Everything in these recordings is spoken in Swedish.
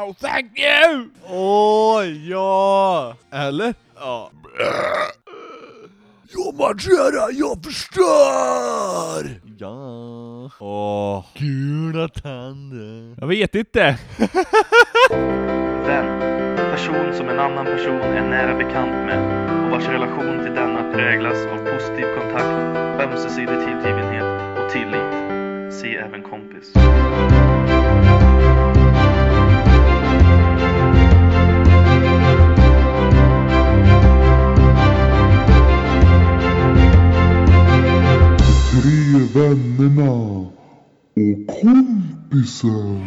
Oh thank you! Åh, ja! Eller? Ja. Jag marscherar, jag förstör! Ja. Åh, gula tänder. Jag vet inte. Vän. Person som en annan person är nära bekant med och vars relation till denna präglas av positiv kontakt, ömsesidig tillgivenhet och tillit. Se även kompis. Vännerna och kompisen.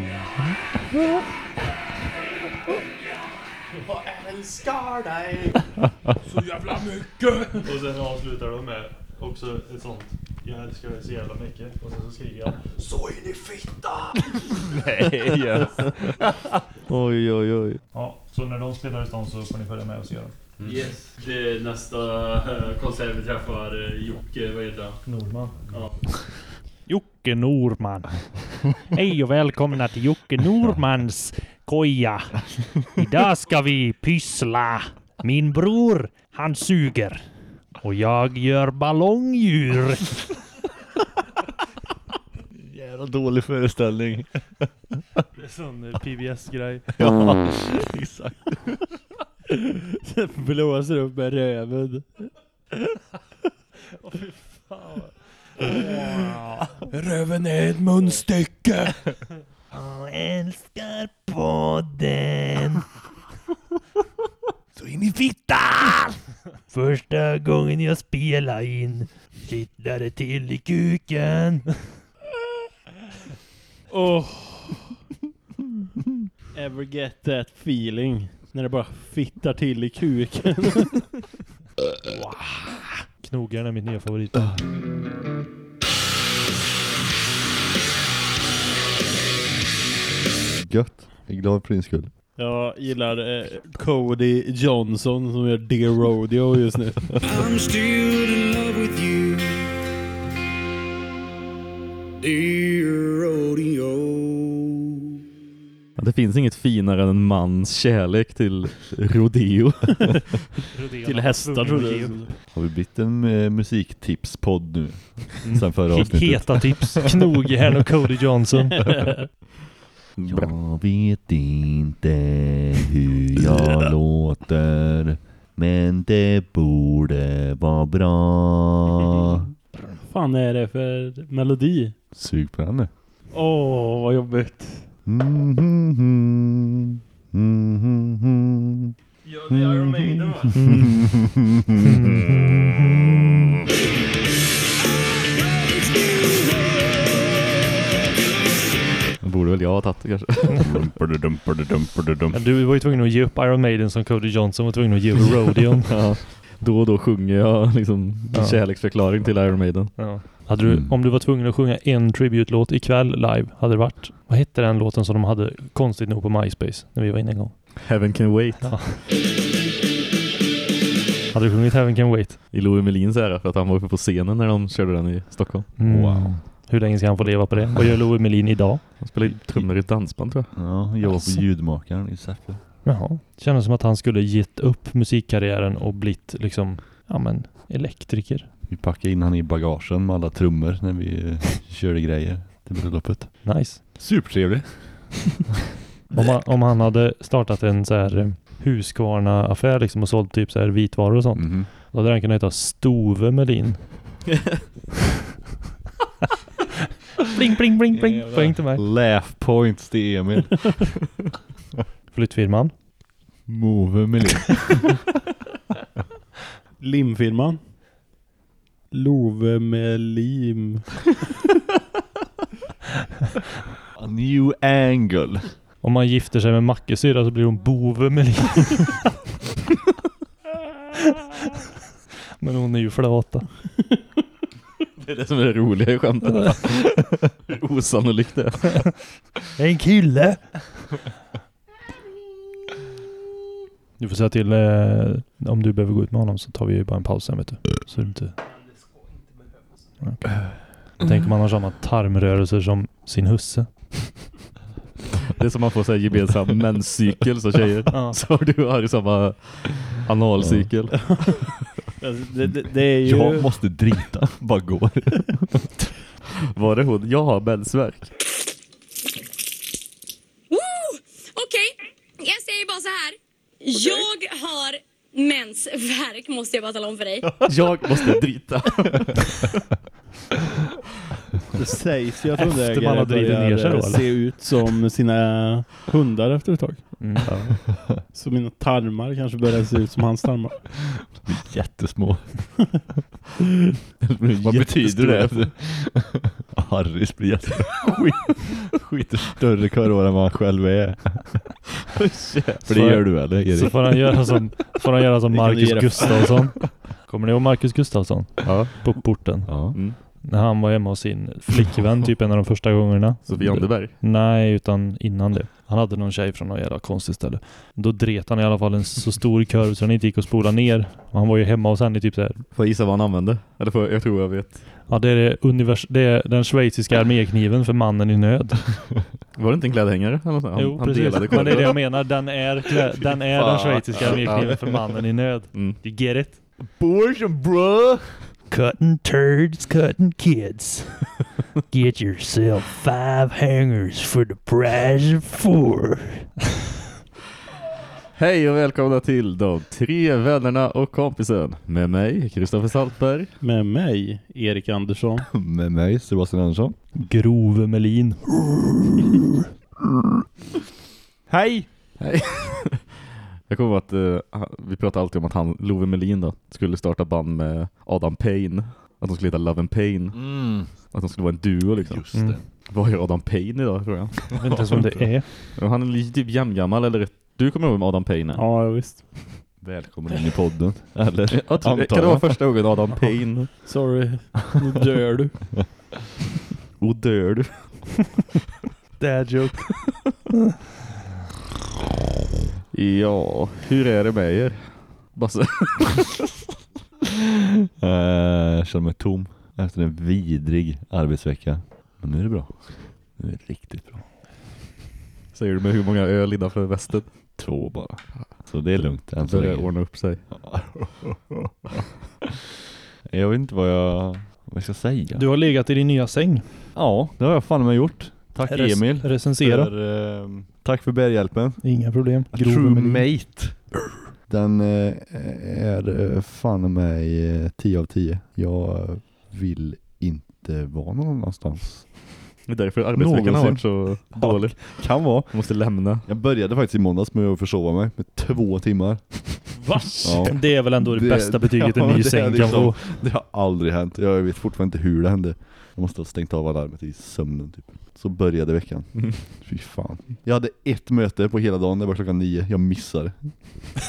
Så jävla mycket! Och sen avslutar de med också ett sånt Jag älskar dig så jävla mycket Och sen så skriker jag Så in i fitta! Nej, yes. Oj, oj, oj. Ja, så när de spelar i stan så får ni följa med oss och göra Yes, det är nästa eh, konsert vi träffar eh, Jocke, vad heter han? Nordman Ja. Jocke Norman. Hej och välkomna till Jocke Normans koja. Idag ska vi pyssla. Min bror, han suger. Och jag gör ballongdjur. Jävla dålig föreställning. Det är sån eh, PBS-grej Ja, exakt. Blåser upp med röven. Röven är ett munstycke! Jag älskar podden. Så in i fittan! Första gången jag spelade in kittlade till i kuken. Oh. Ever get that feeling? När det bara fittar till i kuken. Knogjärn är mitt nya favorit Gött. Jag är glad för din skull. Jag gillar eh, Cody Johnson som gör Dear Rodeo just nu. I'm still in love with you Dear rodeo det finns inget finare än en mans kärlek till rodeo. Till hästar tror du? Har vi blivit en eh, musiktipspodd nu? Sen förra avsnittet. Heta tips Knogjärn och Cody Johnson Jag vet inte hur jag låter Men det borde vara bra fan är det för melodi? Sug på den nu Åh, vad jobbigt. Mm, mm. Ja, det är Iron Maiden va? Borde väl jag ha tagit det kanske Ja, Du var ju tvungen att ge upp Iron Maiden som Cody Johnson var tvungen att ge upp Rodeon ja, Då och då sjunger jag liksom Ja. kärleksförklaring till Iron Maiden ja. Hade du, Mm. Om du var tvungen att sjunga en tribute-låt ikväll live Hade det varit Vad hette den låten som de hade konstigt nog på MySpace När vi var inne en gång Heaven can wait Ja. Hade du sjungit Heaven Can Wait? I Louis Melins ära för att han var uppe på scenen när de körde den i Stockholm Mm. Wow. Hur länge ska han få leva på det? Vad gör Louis Melin idag? Han spelar trummor i ett dansband tror jag Ja, jag var Alltså. på ljudmakaren i Säffle Jaha. Kändes som att han skulle gett upp musikkarriären och blivit liksom, ja men, elektriker. Vi packade in han i bagagen med alla trummor när vi eh, körde grejer till bröllopet. Nice. Supertrevlig. Om han, om han hade startat en så här eh, Husqvarna-affär liksom och sålt typ så här vitvaror och sånt. Mhm. Då hade den kunnat heta Stove Melin. bling, bling, bling, bling. Jävlar. Poäng till mig. Laugh points till Emil. Flyttfirman. Move Melin. Limfirman. Love med lim. A new angle. Om man gifter sig med Mackesyra så blir hon Bove Melin. Men hon är ju flata. Det är det som är det roliga i skämtet. Osannolikt det är. En kille! Du får säga till eh, om du behöver gå ut med honom så tar vi bara en paus sen vet du. Så det inte... Okej. Tänk om han har samma tarmrörelser som sin husse. Det är som man får säga gemensam menscykel så tjejer. Ja. Så du har ju samma analcykel. Alltså, det, det, det är ju... Jag måste drita. Bara går. Var det hon? Jag har mensvärk. Woo! Okej, jag säger bara så här. Jag har mensvärk måste jag bara tala om för dig. Jag måste drita. Det sägs ju att hundägare börjar ner sig då, eller? se ut som sina hundar efter ett tag. Mm. Så mina tarmar kanske börjar se ut som hans tarmar. Jättesmå. Vad betyder det? Harris blir jätte... Skit, skiter större kurvor än vad han själv är. För det gör du eller Så Erik? får han göra som, får han göra som Marcus Gustafsson. Kommer ni ihåg Marcus Gustafsson? Ja. På porten. Ja. Mm. När han var hemma hos sin flickvän typ en av de första gångerna. Sofie Anderberg. Nej, utan innan det. Han hade någon tjej från något jävla konstigt ställe. Då dret han i alla fall en så stor kurv så den inte gick att spola ner. Och han var ju hemma hos henne i typ så här. Får jag gissa vad han använde? Eller får jag, tror jag vet. Ja, det är, det, univers, det är den schweiziska armékniven för mannen i nöd. Var det inte en klädhängare? eller? Han, jo, han precis. Men det är det jag menar. Den är, den, är den schweiziska armékniven för mannen i nöd. Mm. You get it? Abortion bro! Cutting turds, cutting kids. Get yourself five hangers for the price of four. Hej och välkomna till de tre vännerna och kompisen. Med mig, Kristoffer Saltberg. Med mig, Erik Andersson. Med mig, Sebastian Andersson. Grove Melin. Hej! Jag kommer ihåg att eh, vi pratade alltid om att han, Love Melin då, skulle starta band med Adam Payne. Att de skulle heta Love and Pain. Mm. Att de skulle vara en duo liksom. Just Mm. det. Vad gör Adam Payne idag tror jag? Jag vet inte ens vem det är. Han är lite typ jämngammal eller rätt. Du kommer ihåg vem Adam Payne är? Ja, visst. Välkommen in i podden. Eller? Jag tror, Antar kan det vara första gången Adam Payne? Sorry, nu dör du. Och dör du? Dad joke. Ja, hur är det med er? Basse? Eh, Jag känner mig tom efter en vidrig arbetsvecka. Men nu är det bra. Nu är det riktigt bra. Säger du med hur många öl innanför västen? Två bara. Så det är lugnt än så Börjar länge. ordna upp sig. Jag vet inte vad jag, vad jag ska säga. Du har legat i din nya säng. Ja, det har jag fan med gjort. Tack Res- Emil. Recensera. För, eh, tack för bärhjälpen. Inga problem. True mate. Den eh, är eh, fan mig eh, 10 av 10. Jag vill inte vara någon annanstans. Det är därför arbetsveckan har varit så dålig. Kan vara. Jag måste lämna. Jag började faktiskt i måndags med att försova mig med två timmar. Va? Ja. Det är väl ändå det, Det- bästa betyget ja, en ny säng kan liksom- få. Det har aldrig hänt. Jag vet fortfarande inte hur det hände. Jag måste ha stängt av alarmet i sömnen typ. Så började veckan. Mm. Fy fan. Jag hade ett möte på hela dagen, det var klockan nio. Jag missade.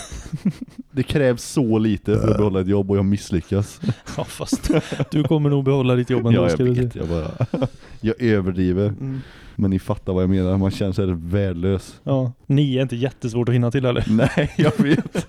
det krävs så lite för att behålla ett jobb och jag misslyckas. Ja, fast du kommer nog behålla ditt jobb ändå ja, jag vet. Jag bara... jag överdriver. Mm. Men ni fattar vad jag menar. Man känner sig värdelös. Ja, nio är inte jättesvårt att hinna till eller? Nej, jag vet.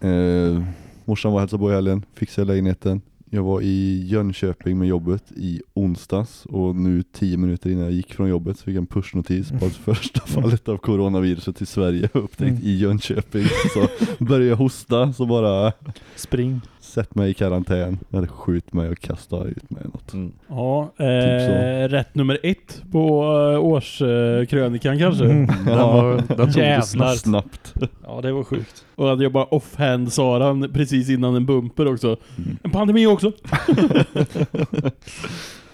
eh, morsan var och hälsade på i helgen, fixade lägenheten. Jag var i Jönköping med jobbet i onsdags och nu tio minuter innan jag gick från jobbet så fick jag en pushnotis på att första fallet av coronaviruset i Sverige upptäckt Mm. i Jönköping. Så började jag hosta så bara Spring. Sätt mig i karantän. Eller skjut mig och kasta ut mig något. Mm. Ja, Typ eh, rätt nummer ett på eh, årskrönikan kanske. Mm. Var, den tog Jävlar. snabbt. Snabbt. Ja, det var sjukt. Och att jag bara offhand sa den precis innan en bumper också. Mm. En pandemi också.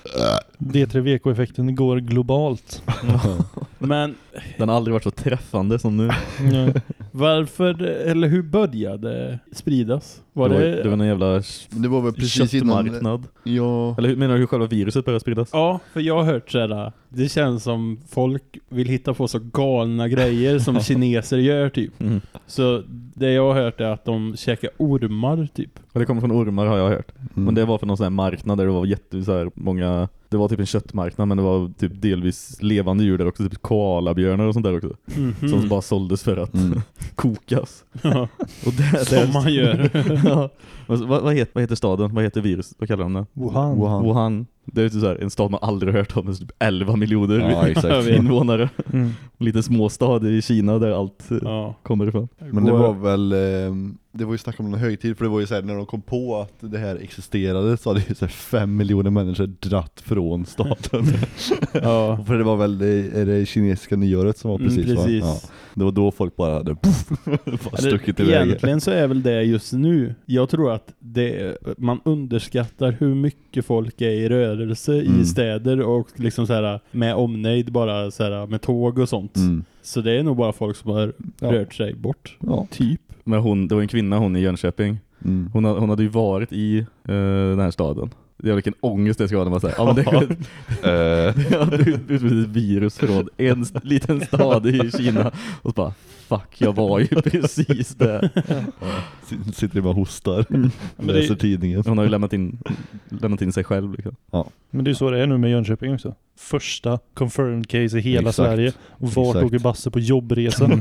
D3VK-effekten går globalt. Men Den har aldrig varit så träffande som nu. varför, eller hur började spridas? Var det, det... var, det var en jävla Det var väl precis innan... köttmarknad. Ja. Eller hur menar du hur själva viruset började spridas? Ja, för jag har hört sådär. Det känns som folk vill hitta på så galna grejer som kineser gör typ. Mm. Så det jag har hört är att de käkar ormar typ. Och det kommer från ormar har jag hört. Mm. Men det var för någon sån här marknad där det var jätte så här, många Det var typ en köttmarknad men det var typ delvis levande djur där också Typ koalabjörnar och sånt där också Mhm. Som bara såldes för att Mm. kokas. Ja. Och där, Som man gör. ja. Vad, vad, vad, heter, vad heter staden? Vad heter virus? Vad kallar de den? Wuhan. Wuhan. Wuhan. Det är typ så här, en stad man aldrig hört om, med typ 11 miljoner Ja, exakt. invånare. Mm. En liten småstad i Kina där allt Ja. kommer ifrån. Men det var väl, eh, det var ju snack om en högtid för det var ju såhär när de kom på att det här existerade så hade ju såhär fem miljoner människor dratt från staten. Ja. för det var väl det, är det kinesiska nyåret som var Mm, precis, precis. va? Ja. Det var då folk bara hade bara stuckit iväg. egentligen så är väl det just nu. Jag tror att det, man underskattar hur mycket folk är i rörelse Mm. i städer och liksom så här med omnejd bara så här med tåg och sånt. Mm. Så det är nog bara folk som har Ja. rört sig bort. Ja. Typ. Men hon, det var en kvinna hon i Jönköping. Mm. Hon, hon hade ju varit i eh, den här staden. Det var vilken ångest det ska vara när man säger ja, men det, Eh, utbrutit ett virus från en liten stad i Kina. Och så bara, fuck, jag var ju precis där. s- sitter bara och hostar, Men det- läser tidningen. Hon har ju lämnat in, lämnat in sig själv liksom. Men det är ju så det är nu med Jönköping också. Första confirmed case i hela Exakt. Sverige. Och vart Exakt. åker Basse på jobbresa?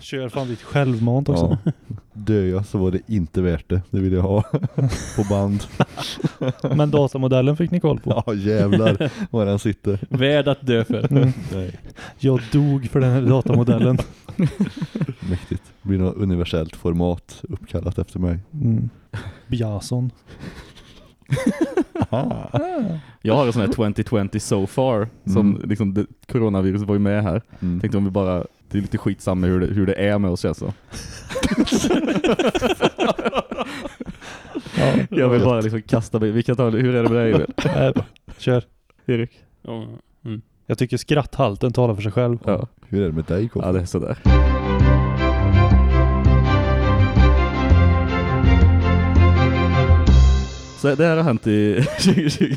Kör fan ditt självmant också. Ja. Dör jag så var det inte värt det, det vill jag ha på band. Men datamodellen fick ni koll på. Ja jävlar var den sitter. Värd att dö för. Mm. Nej. Jag dog för den här datamodellen. Mäktigt. Det blir något universellt format uppkallat efter mig. Mm. Biason. Jag har en sån här 2020 so far. Som Mm. liksom, det, coronavirus var ju med här. Mm. Tänkte om vi bara, det är lite skitsamma hur det, hur det är med oss det Ja. Jag vill bara liksom kasta mig, vi kan ta, hur är det med dig Emil? Kör. Erik? Ja. Mm. Jag tycker skratthalten talar för sig själv. Ja. Hur är det med dig Koffe? ja, det är sådär. Så det här har hänt i 2020.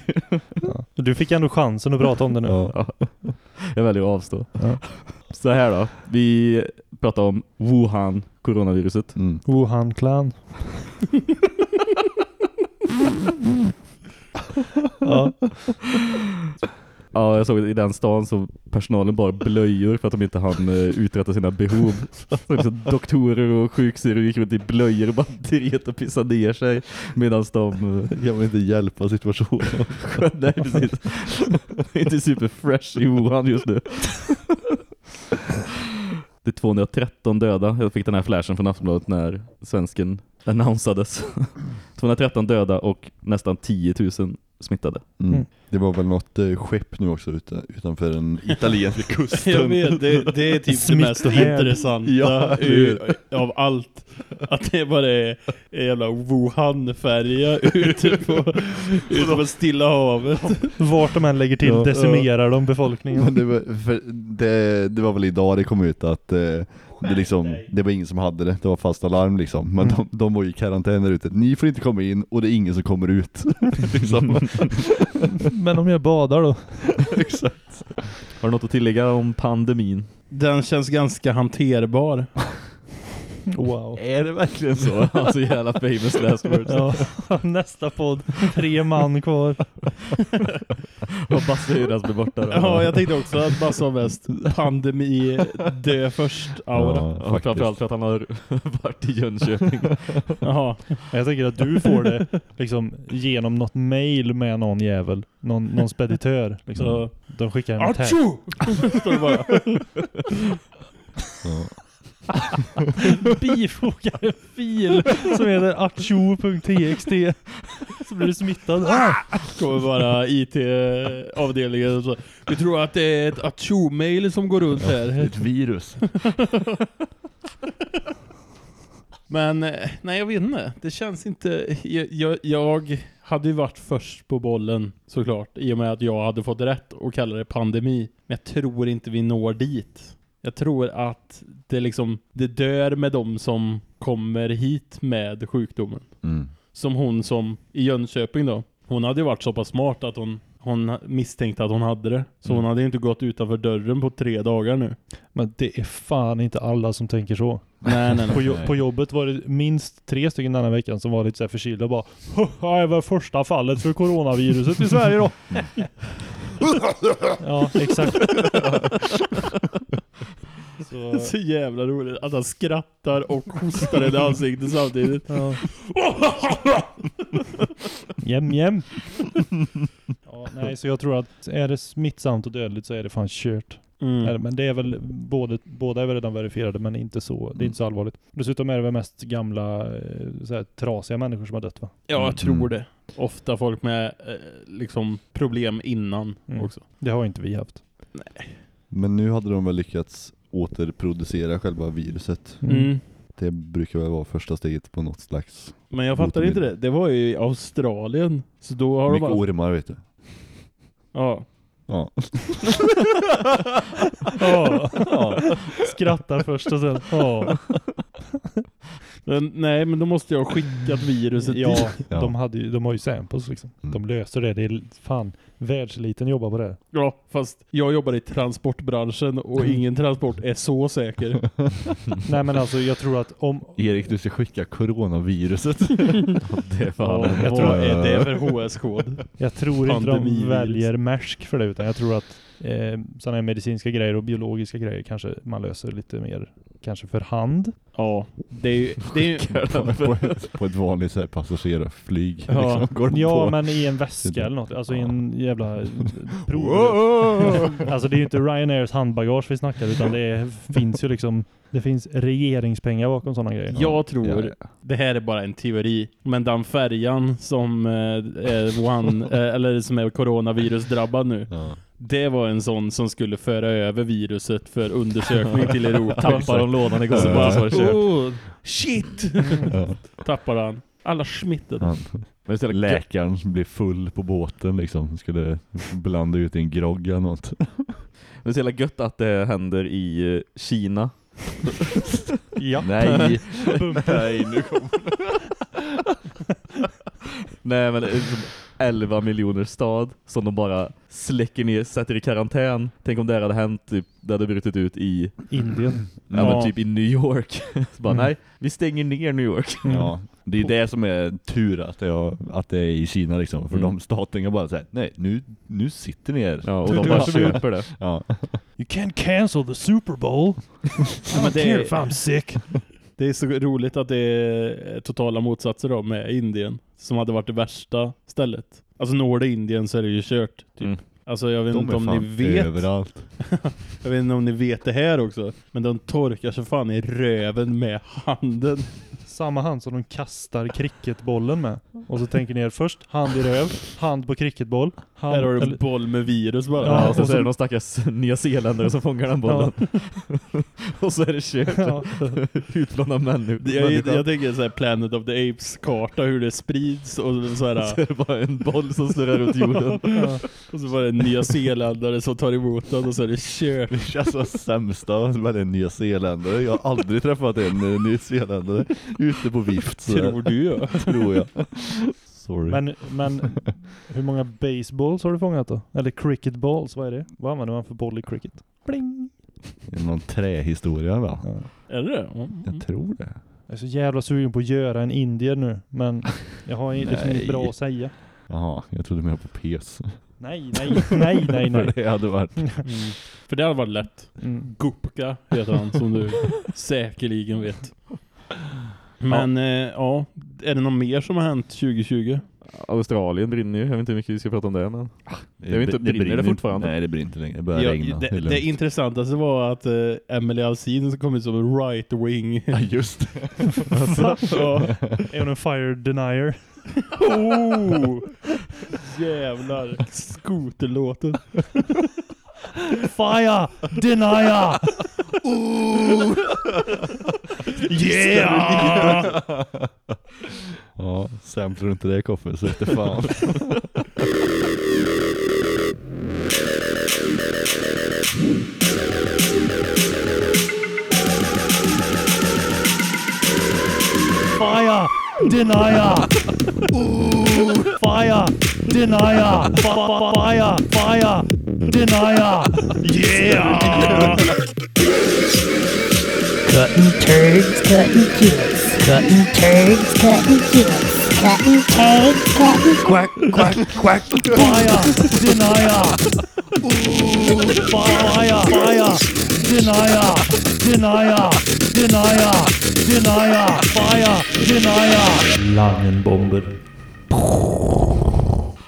Ja. Du fick ändå chansen att prata om det nu. Ja. Ja. Jag väljer att avstå. Ja. Så här då. Vi pratar om Wuhan, coronaviruset. Mm. Wuhan Clan. ja. Ja, jag såg i den stan så personalen bara blöjor för att de inte hann eh, uträtta sina behov. Så liksom doktorer och sjuksyrror gick runt i blöjor och bara dret och pissade ner sig medan de... eh, Jag vill inte hjälpa situationen. Nej, precis. Det är inte super fresh i Wuhan just nu. Det är 213 döda. Jag fick den här flashen från Aftonbladet när svensken annonsades. 213 döda och nästan 10 000 smittade. Mm. Mm. Det var väl något eh, skepp nu också ute, utanför den italienska kusten. Jag vet, det, det är typ det mest intressanta Ja, ur, av allt. Att det bara är en jävla Wuhan-färja ute på, ute på Stilla havet. Vart de än lägger till Ja. decimerar de befolkningen. Men det, var, för det, det var väl idag det kom ut att eh, det, liksom, det var ingen som hade det, det var fast alarm liksom. Men Mm. de, de var ju i karantän där ute. Ni får inte komma in och det är ingen som kommer ut. liksom. Men om jag badar då? Exakt. Har du något att tillägga om pandemin? Den känns ganska hanterbar. Wow. Är det verkligen så? Alltså jävla famous last words. Ja, nästa podd. Tre man kvar. Och Basse Hyras blir borta då. Ja, jag tänkte också att Basse har mest pandemi dö först aura. Ja, Ja, framförallt för att han har varit i Jönköping. Jaha. Jag tänker att du får det liksom genom något mail med någon jävel. Någon, någon speditör. Liksom. Så- De skickar en tag. Står det bara. Ja. Bifogar en fil som heter acho.txt. Så blir du smittad. Ah! Kommer bara IT-avdelningen och så. Vi tror att det är ett Acho-mail som går runt här. Ett virus. Men eh, nej, jag vet inte. Det känns inte... Jag, jag, jag hade ju varit först på bollen såklart. I och med att jag hade fått rätt och kalla det pandemi. Men jag tror inte vi når dit. Jag tror att det liksom... Det dör med de som kommer hit med sjukdomen. Mm. Som hon som i Jönköping då. Hon hade ju varit så pass smart att hon, hon misstänkte att hon hade det. Så hon hade ju inte gått utanför dörren på tre dagar nu. Men det är fan inte alla som tänker så. Nej, nej, På, nej. jo- på jobbet var det minst tre stycken denna veckan som var lite så här förkylda och bara "Huh, Det var första fallet för coronaviruset i Sverige då. ja, exakt. Så, Så jävla roligt att han skrattar och hostar i ansiktet samtidigt. ja. Jäm, jäm. Ja, nej, så jag tror att är det smittsamt och dödligt så är det fan kört. Mm. Men det är väl, både, båda är väl redan verifierade men inte så, det är inte så allvarligt. Dessutom är det väl mest gamla, eh, så här, trasiga människor som har dött va? Ja, jag tror Mm. det. Ofta folk med eh, liksom problem innan Mm. också. Det har inte vi haft. Men nu hade de väl lyckats återproducera själva viruset. Mm. Det brukar väl vara första steget på något slags... Men jag fattar inte det. Det var ju i Australien. Så då har de Mycket bara... ormar vet du. Ja. Ja. Ja. Skrattar först och sen, ja. Men, nej, men då måste jag ha skickat viruset Ja, dit. Ja. De, hade ju, de har ju samples liksom. Mm. De löser det. Det är fan världseliten jobbar på det. Ja, fast jag jobbar i transportbranschen och ingen transport är så säker. Nej men alltså jag tror att om... Erik, du ska skicka coronaviruset. Det är fan Ja, Jag tror, är det för HS-kod? Jag tror inte de väljer Maersk för det utan jag tror att eh, sådana här medicinska grejer och biologiska grejer kanske man löser lite mer kanske för hand. Ja, det är ju... Det är ju på, på, på ett vanligt så här passagerarflyg. Ja. Liksom, går Ja på. men i en väska eller något, alltså i en jävla prov. Alltså det är ju inte Ryanairs handbagage vi snackar utan det är, finns ju liksom, det finns regeringspengar bakom sådana grejer. Jag tror, Ja, ja. det här är bara en teori, men den färjan som eh, är one, eh, eller som är coronavirusdrabbad nu, Ja. Det var en sån som skulle föra över viruset för undersökning till Europa. Tappade de lådan igår Så bara, oh, shit! Ja. Tappade han. Alla smittade. Men gött. läkaren som blev full på båten liksom, skulle blanda ut i en grogg eller något. Det är så jävla gött att det händer i eh, Kina. Ja. Nej. Nej, nu kommer Nej men det är som 11 miljoner stad som de bara släcker ner, sätter i karantän. Tänk om det här hade hänt, typ, det hade brutit ut i, Indien. ja. Ja. men typ i New York. Så bara Mm. nej, vi stänger ner New York. Ja, det är det som är tur att det är, att det är i Kina liksom. För Mm. de staterna bara säger nej nu, nu sitter ni er. Ja, och de bara köper det. Ja. You can't cancel the Super Bowl. I don't care if I'm sick. Det är så roligt att det är totala motsatser då med Indien, som hade varit det värsta stället. Alltså når det Indien så är det ju kört. Typ. Mm. Alltså jag vet De inte om ni vet överallt. Jag vet inte om ni vet det här också Men de torkar sig fan i röven med handen Samma hand som de kastar cricketbollen med. Och så tänker ni er först hand i röv, hand på cricketboll. Hand, Här har du en boll med virus bara Ja, Ja, och så, och är så- det någon stackars nyzeeländare som fångar den bollen. och så är det kört. Ja. Utplåna människor. Det- jag, jag tänker såhär Planet of the Apes-karta Hur det sprids och så Så här, är det bara en boll som snurrar runt jorden. Ja. Och så var det en nyzeeländare som tar emot den Och så är det kört Det känns som sämsta med en nyzeeländare. Jag har aldrig träffat en eh, nyzeeländare ute på vift. Så Tror du ja tror jag. Sorry. Men, men hur många baseballs har du fångat då? Eller cricket balls, vad är det? Vad använder man för boll i cricket? Bling! Det är någon trähistoria va? Ja. Är det? Mm. Jag tror det. Jag är så jävla sugen på att göra en indier nu, men jag har liksom inget bra att säga. Jaha, jag trodde mer på pes. Nej, nej, nej, nej, nej. För det hade varit... Mm. För det hade varit lätt Mm. Gupka heter han som du säkerligen vet Men ja. Eh, ja, är det något mer som har hänt 2020? Australien brinner ju, jag vet inte hur mycket vi ska prata om det men Det, Jag vet inte, brinner det fortfarande? Nej, det brinner inte längre. Det börjar Ja, regna. det, det intressanta var att uh, Emily Alsin som kom ut som en right-wing Ja, just det. ja. Är hon en fire denier? oh, Jävlar Skoterlåten Fire denier! Yeah! Ja, samplar du inte det Koffe så vete fan. Fire denier! Fire denier! Fire, fire denier! Yeah! Cutting turds, cutting kids. Cutting turds, cutting kids. Cutting turds, cutting Quack, quack, quack. Fire! Denier! Fire! Fire! Denier! Denier! Denier! Denier! Fire! Denier! Langenbomber.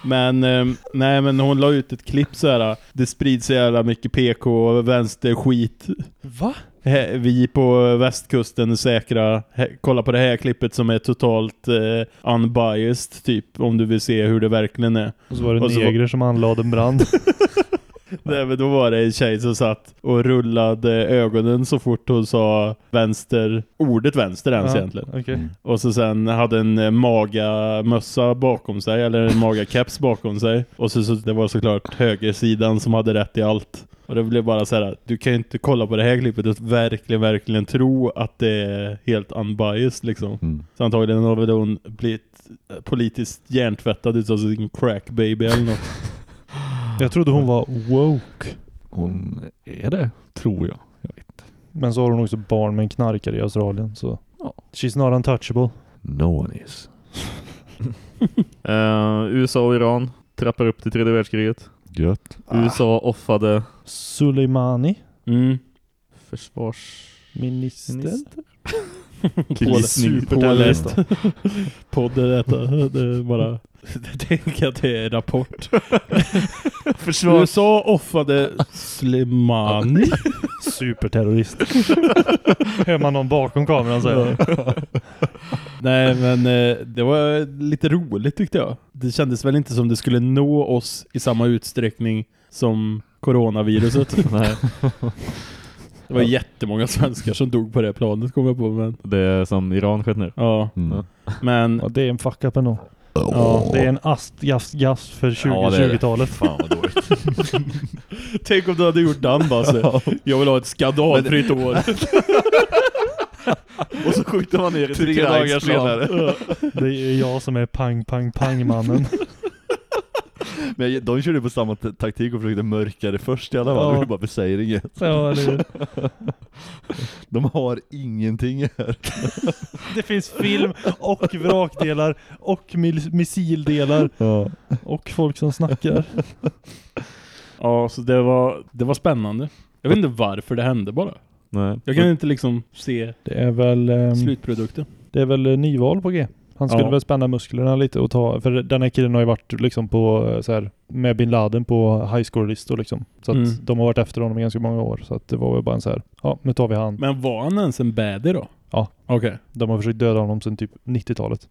Men, eh, nej men hon la ut ett klipp så här. Det sprids så jävla mycket PK och vänsterskit. Va? Vi på västkusten är säkra. Kolla på det här klippet som är totalt eh, unbiased typ. Om du vill se hur det verkligen är. Och så var det Och negrer som anlade en brand. Nej, men då var det en tjej som satt och rullade ögonen så fort hon sa vänster, ordet vänster ens Ja, egentligen. okej. Och så sen hade en eh, maga-mössa bakom sig, eller en maga-keps bakom sig. Och så, så det var såklart högersidan som hade rätt i allt. Och det blev bara så här, du kan ju inte kolla på det här klippet och verkligen, verkligen tro att det är helt unbiased liksom. Mm. Så antagligen har väl hon blivit politiskt hjärntvättad utav sin crack baby eller något. Jag trodde hon var woke. Hon är det, tror jag. Jag vet inte. Men så har hon också barn med en knarkare i Australien. Så she's not untouchable. No one is. Eh, USA och Iran trappar upp till tredje världskriget. Gött. USA offade Soleimani, Mm. minister. försvarsminister. Gissning. Superterrorist. Podden detta, det är bara... Tänk att det är rapport. Försvars... USA offade Slimani. Superterrorist. Hör man någon bakom kameran säga. Nej men eh, det var lite roligt tyckte jag. Det kändes väl inte som det skulle nå oss i samma utsträckning som coronaviruset. Nej, Det var jättemånga svenskar som dog på det planet kom jag på. Men, det är som Iran skett nu. ja. Mm. men Ja, det är en fuck up ändå. Ja. Det är en ast-gas-gas för Ja, det är det. 2020-talet. Fan vad dåligt. Tänk om du hade gjort den Basse. Jag vill ha ett skandalfritt år. och så skjuter man ner Tre dagar senare. Det är jag som är pang, pang, pang-mannen. Men de körde på samma taktik och försökte mörka det först i alla fall. Ja. Det var bara för säger inget. Ja, eller? De har ingenting här. Det finns film och vrakdelar och missildelar Ja. och folk som snackar. Ja, så det var, det var spännande. Jag vet inte varför det hände bara. Nej. Jag kan inte liksom se Det är väl, ehm, slutprodukten. det är väl nyval på G. Han skulle Ja. väl spänna musklerna lite och ta, för den här killen har ju varit liksom på så här, med bin Laden på high score-listor liksom. Så att Mm. de har varit efter honom i ganska många år. Så att det var väl bara en så här, ja nu tar vi han. Men var han ens en baddie då? Ja. Okej. De har försökt döda honom sedan typ 90-talet.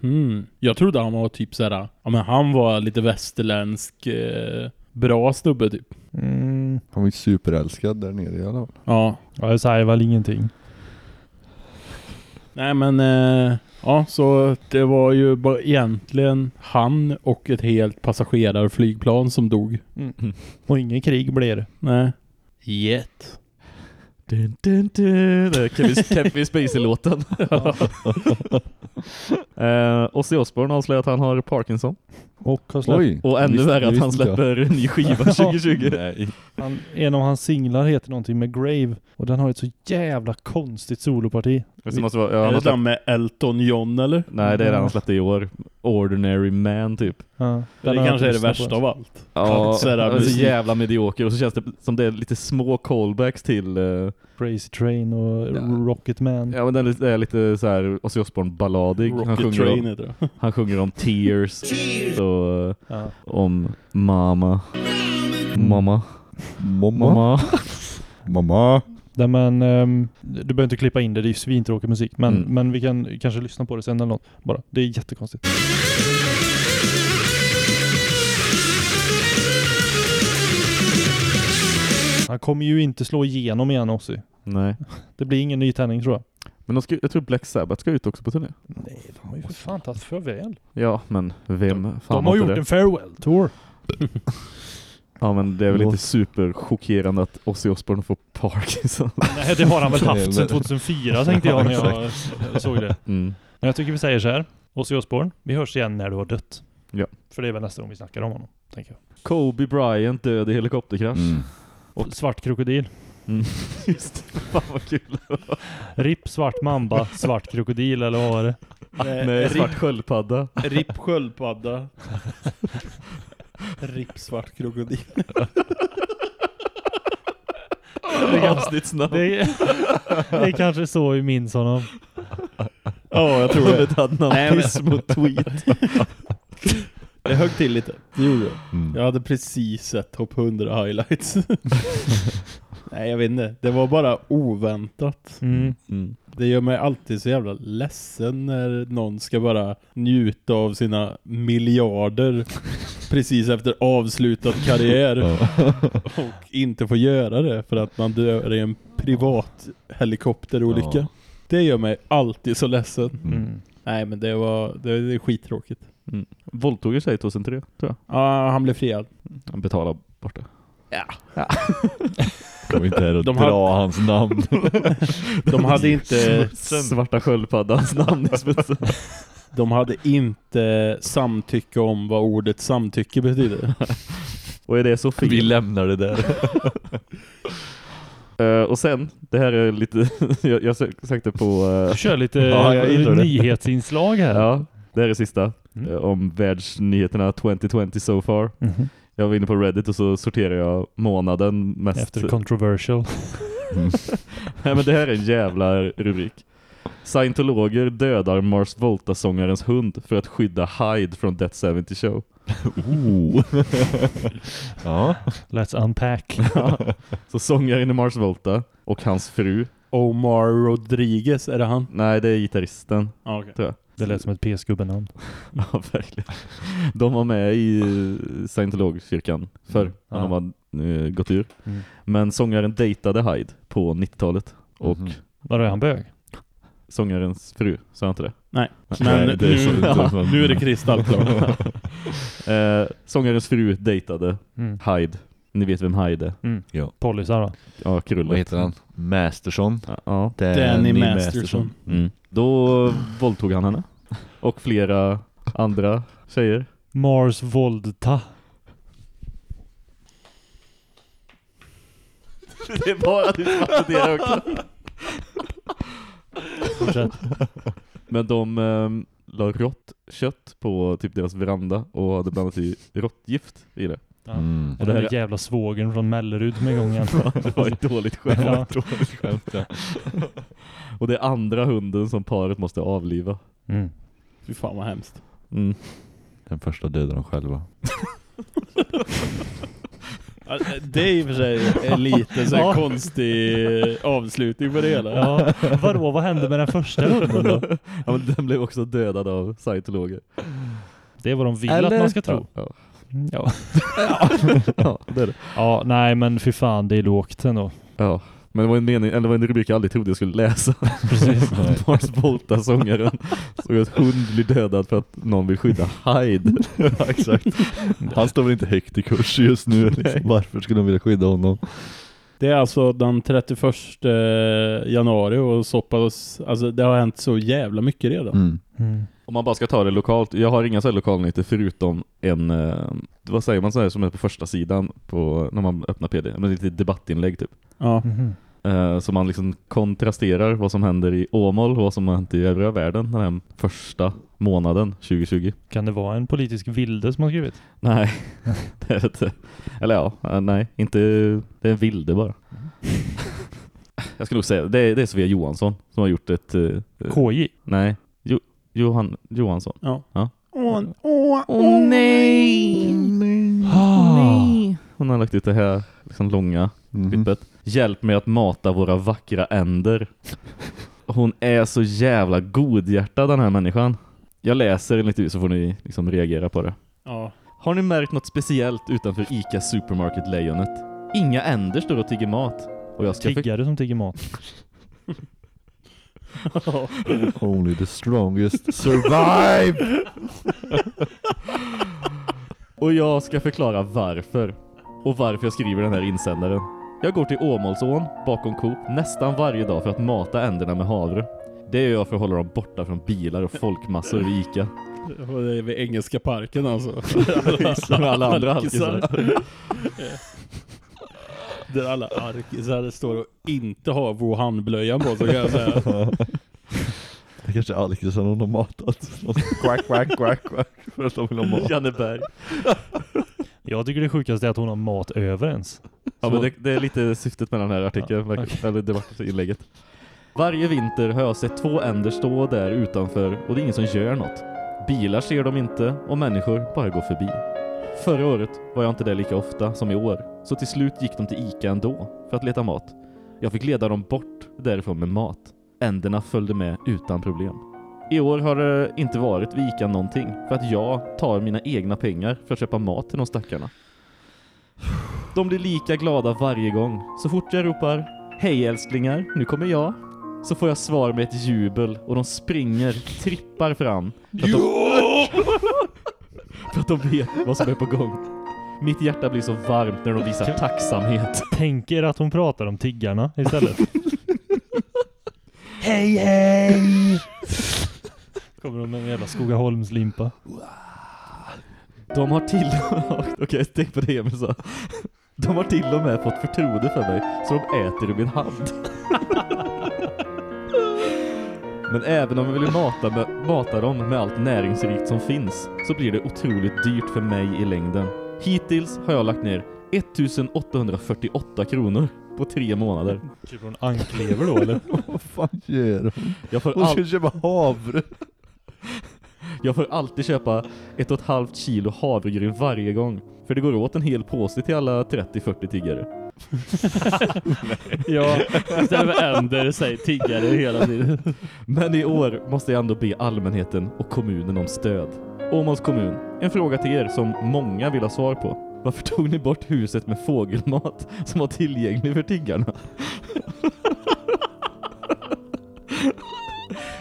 Mhm. Jag trodde han var typ såhär, ja men han var lite västerländsk, eh, bra snubbe typ. Mm. Han var ju superälskad där nere i alla fall. Ja. Ja, jag säger väl ingenting. Nej men, eh, ja så det var ju bara egentligen han och ett helt passagerarflygplan som dog. Och ingen krig blir det. Nej. Jet. Dun, dun, dun. Det är Kevin, Kevin Spacey-låten. uh, Ozzy Osbourne avslöjar att han har Parkinson. Och har släppt, Oj! Och ännu värre att han släpper en ny skiva 2020. Nej. han, en av hans singlar heter någonting med Grave. Och den har ett så jävla konstigt soloparti. Det måste vara, ja, är han det släppt, den med Elton John eller? nej, det är den han släppte i år. Ordinary Man typ. Ja, Det kanske är det värsta på. av allt. Ja, Att så här det är så jävla medioker och så känns det som det är lite små callbacks till eh, Crazy Train och Ja. Rocket Man. Ja men den är lite, är så här Ozzy Osbourne balladig. Han sjunger, Train om, heter det. han sjunger om tears och eh, Ja. om mamma. Mamma. Mamma. Mamma. Mamma. Nej, men ehm, du behöver inte klippa in det, det är ju svintråkig musik. Men, Mm. men vi kan kanske lyssna på det sen eller något. Bara. Det är jättekonstigt. Han kommer ju inte slå igenom igen Ozzy. Nej. Det blir ingen ny tändning tror jag. Men de ska, jag tror Black Sabbath ska ut också på turné. Nej, de har ju för fan tagit farväl. Ja, men vem fan De har gjort det? en farewell tour. Ja men det är väl Låt- inte superchockerande att Ozzy Osbourne får Parkinson. Nej, det har han väl haft sedan Helvete. 2004 tänkte jag när jag såg det. Mm. Men jag tycker vi säger så här. Ozzy Osbourne, vi hörs igen när du har dött. Ja. För det är väl nästa gång vi snackar om honom, tänker jag. Kobe Bryant död i helikopterkrasch. Mm. Och Svart krokodil. Mm. Just det. Fan vad kul. Ripp svart mamba, svart krokodil eller vad var det? Nej, svart sköldpadda. Ripp sköldpadda. Ripp svart krokodil. Det är, Avsnittsnamn. det, är, det är kanske så vi minns honom. Ja, jag tror Det hade någon Nej, men- piss mot tweet. Det högg till lite. Det gjorde det. Mm. Jag hade precis sett topp 100 highlights. Nej, jag vet inte. Det var bara oväntat. Mm. Mm. Det gör mig alltid så jävla ledsen när någon ska bara njuta av sina miljarder precis efter avslutad karriär och inte få göra det för att man dör i en privat helikopterolycka. Ja. Det gör mig alltid så ledsen. Mm. Nej, men det var det, det är skittråkigt. Våldtog en tjej 2003, tror jag. Ja, han blev friad. Han betalade bort det. Kom inte här och De dra har- hans namn. De hade inte Svarta sköldpaddans namn i smutsen. de hade inte samtycke om vad ordet samtycke betyder. Och är det så fel? Vi lämnar det där. Eh, och sen, det här är lite, jag, jag sök- sökte på, Du uh, kör lite Ja, nyhetsinslag här. ja, det här är sista, Mm. eh, om världsnyheterna 2020 so far. Mhm. Jag var inne på Reddit och så sorterar jag månaden mest. Efter controversial. Nej men det här är en jävla rubrik. Scientologer dödar Mars Volta-sångarens hund för att skydda Hyde från Death 70 Show. Oh. ja. Let's unpack. Så sångaren i Mars Volta och hans fru, Omar Rodriguez, är det han? nej det är gitarristen, Ja, okej. Det lät som ett PS-gubbenamn. Ja, verkligen. De var med i scientologkyrkan förr, när Ja. de har eh, gått ur. Mm. Men sångaren dejtade Hyde på 90-talet. Och Mhm. Vadå, är han bög? sångarens fru, sa jag inte det? Nej, men Nej, det är så- nu, så- nu är det kristallklart. Eh, sångarens fru dejtade Mm. Hyde. Ni vet vem Hyde är? Mm. Ja. Polisar va? Ja, krullet. Vad heter han? Masterson. Ja. Danny Masterson. Mm. Då våldtog han henne. Och flera andra tjejer. Mars Volta. Det är bara du som applåderar också. Fortsätt. Men de um, la rått kött på typ deras veranda och hade blandat i råttgift i det. Mm. Och den där jävla svågen från Mellerud igång igen. Det var ett dåligt skämt. Ja. Dåligt skämt, ja. Och det är andra hunden som paret måste avliva. Mm. Fy fan vad hemskt. Mm. Den första dödade de själva. Det är i och för sig en lite så här Ja. konstig avslutning på det hela. Ja, vadå, vad hände med den första hunden då? Ja, men den blev också dödad av scientologer. Det är vad de vill att man ska tro. Ja, Ja. ja. ja det är det. ja, nej men fy fan, det är lågt ändå. Ja. Men det var en mening, eller det var en rubrik jag aldrig trodde jag skulle läsa. Precis. Mars Volta, sångaren. Så att hund blir dödad för att någon vill skydda Hyde. ja, exakt. Han står väl inte högt i kurs just nu. Liksom. Varför skulle de vilja skydda honom? Det är alltså den 31 januari och så pass, alltså det har hänt så jävla mycket redan. Mm. Mm. Om man bara ska ta det lokalt. Jag har inga så här lokalnyheter förutom en, eh, vad säger man så här som är på första sidan på, när man öppnar PD? Men lite debattinlägg typ. Ja. Mhm. Eh, så man liksom kontrasterar vad som händer i Åmål och vad som har hänt i övriga världen den här första månaden 2020. Kan det vara en politisk vilde som har skrivit? Nej, det är det inte. Eller ja, eh, nej, inte, det är en vilde bara. Jag skulle nog säga, det är, det är Sofia Johansson som har gjort ett... eh, KJ? nej, Johan, Johansson. Ja. Ja. Åh, åh, Åh nej! Ah. Hon har lagt ut det här liksom långa Mhm. klippet. Hjälp mig att mata våra vackra änder. Hon är så jävla godhjärtad den här människan. Jag läser en intervju så får ni liksom reagera på det. Ja. Har ni märkt något speciellt utanför ICA Supermarket Lejonet? Inga änder står och tigger mat. Och jag ska Tiggare som tigger mat. Only the strongest survive! Och jag ska förklara varför. Och varför jag skriver den här insändaren. Jag går till Åmålsån bakom Coop nästan varje dag för att mata änderna med havre. Det gör jag för att hålla dem borta från bilar och folkmassor vid Ica. Och det är vid Engelska parken alltså. Som alla andra alkisar. Där alla arkisar står och inte har Wuhan-blöjan på så kan jag säga. Det kanske Alkis har någon matat. Quack, quack, quack, quack. För att de vill ha mat. Janneberg. Jag tycker det sjukaste är att hon har mat över ens. Ja, Så- men det, det är lite syftet med den här artikeln, verkar- eller debattinlägget. Varje vinter har jag sett två änder stå där utanför och det är ingen som gör något. Bilar ser de inte och människor bara går förbi. Förra året var jag inte där lika ofta som i år, så till slut gick de till Ica ändå för att leta mat. Jag fick leda dem bort därifrån med mat. Änderna följde med utan problem. I år har det inte varit vid Ica någonting för att jag tar mina egna pengar för att köpa mat till de stackarna. De blir lika glada varje gång. Så fort jag ropar Hej älsklingar, nu kommer jag. Så får jag svar med ett jubel och de springer, trippar fram. För att, de, för att de vet vad som är på gång. Mitt hjärta blir så varmt när de visar tacksamhet. Tänker att hon pratar om tiggarna istället. hej hej! Kommer de med en jävla Skogaholmslimpa. De har till Okej, tänk på det Emil sa. De har till och med fått förtroende för mig, så de äter ur min hand. Men även om jag vill mata, med, mata dem med allt näringsrikt som finns, så blir det otroligt dyrt för mig i längden. Hittills har jag lagt ner 1848 kronor på tre månader. Köper hon anklever då eller? Vad fan gör hon? Jag får, Hon ska köpa havre. jag får alltid köpa ett och ett halvt kilo havregryn varje gång. För det går åt en hel påse till alla 30-40 tiggare. Ja, istället för änder säger tiggare hela tiden. Men i år måste jag ändå be allmänheten och kommunen om stöd. Åmåls kommun, en fråga till er som många vill ha svar på. Varför tog ni bort huset med fågelmat som var tillgänglig för tiggarna?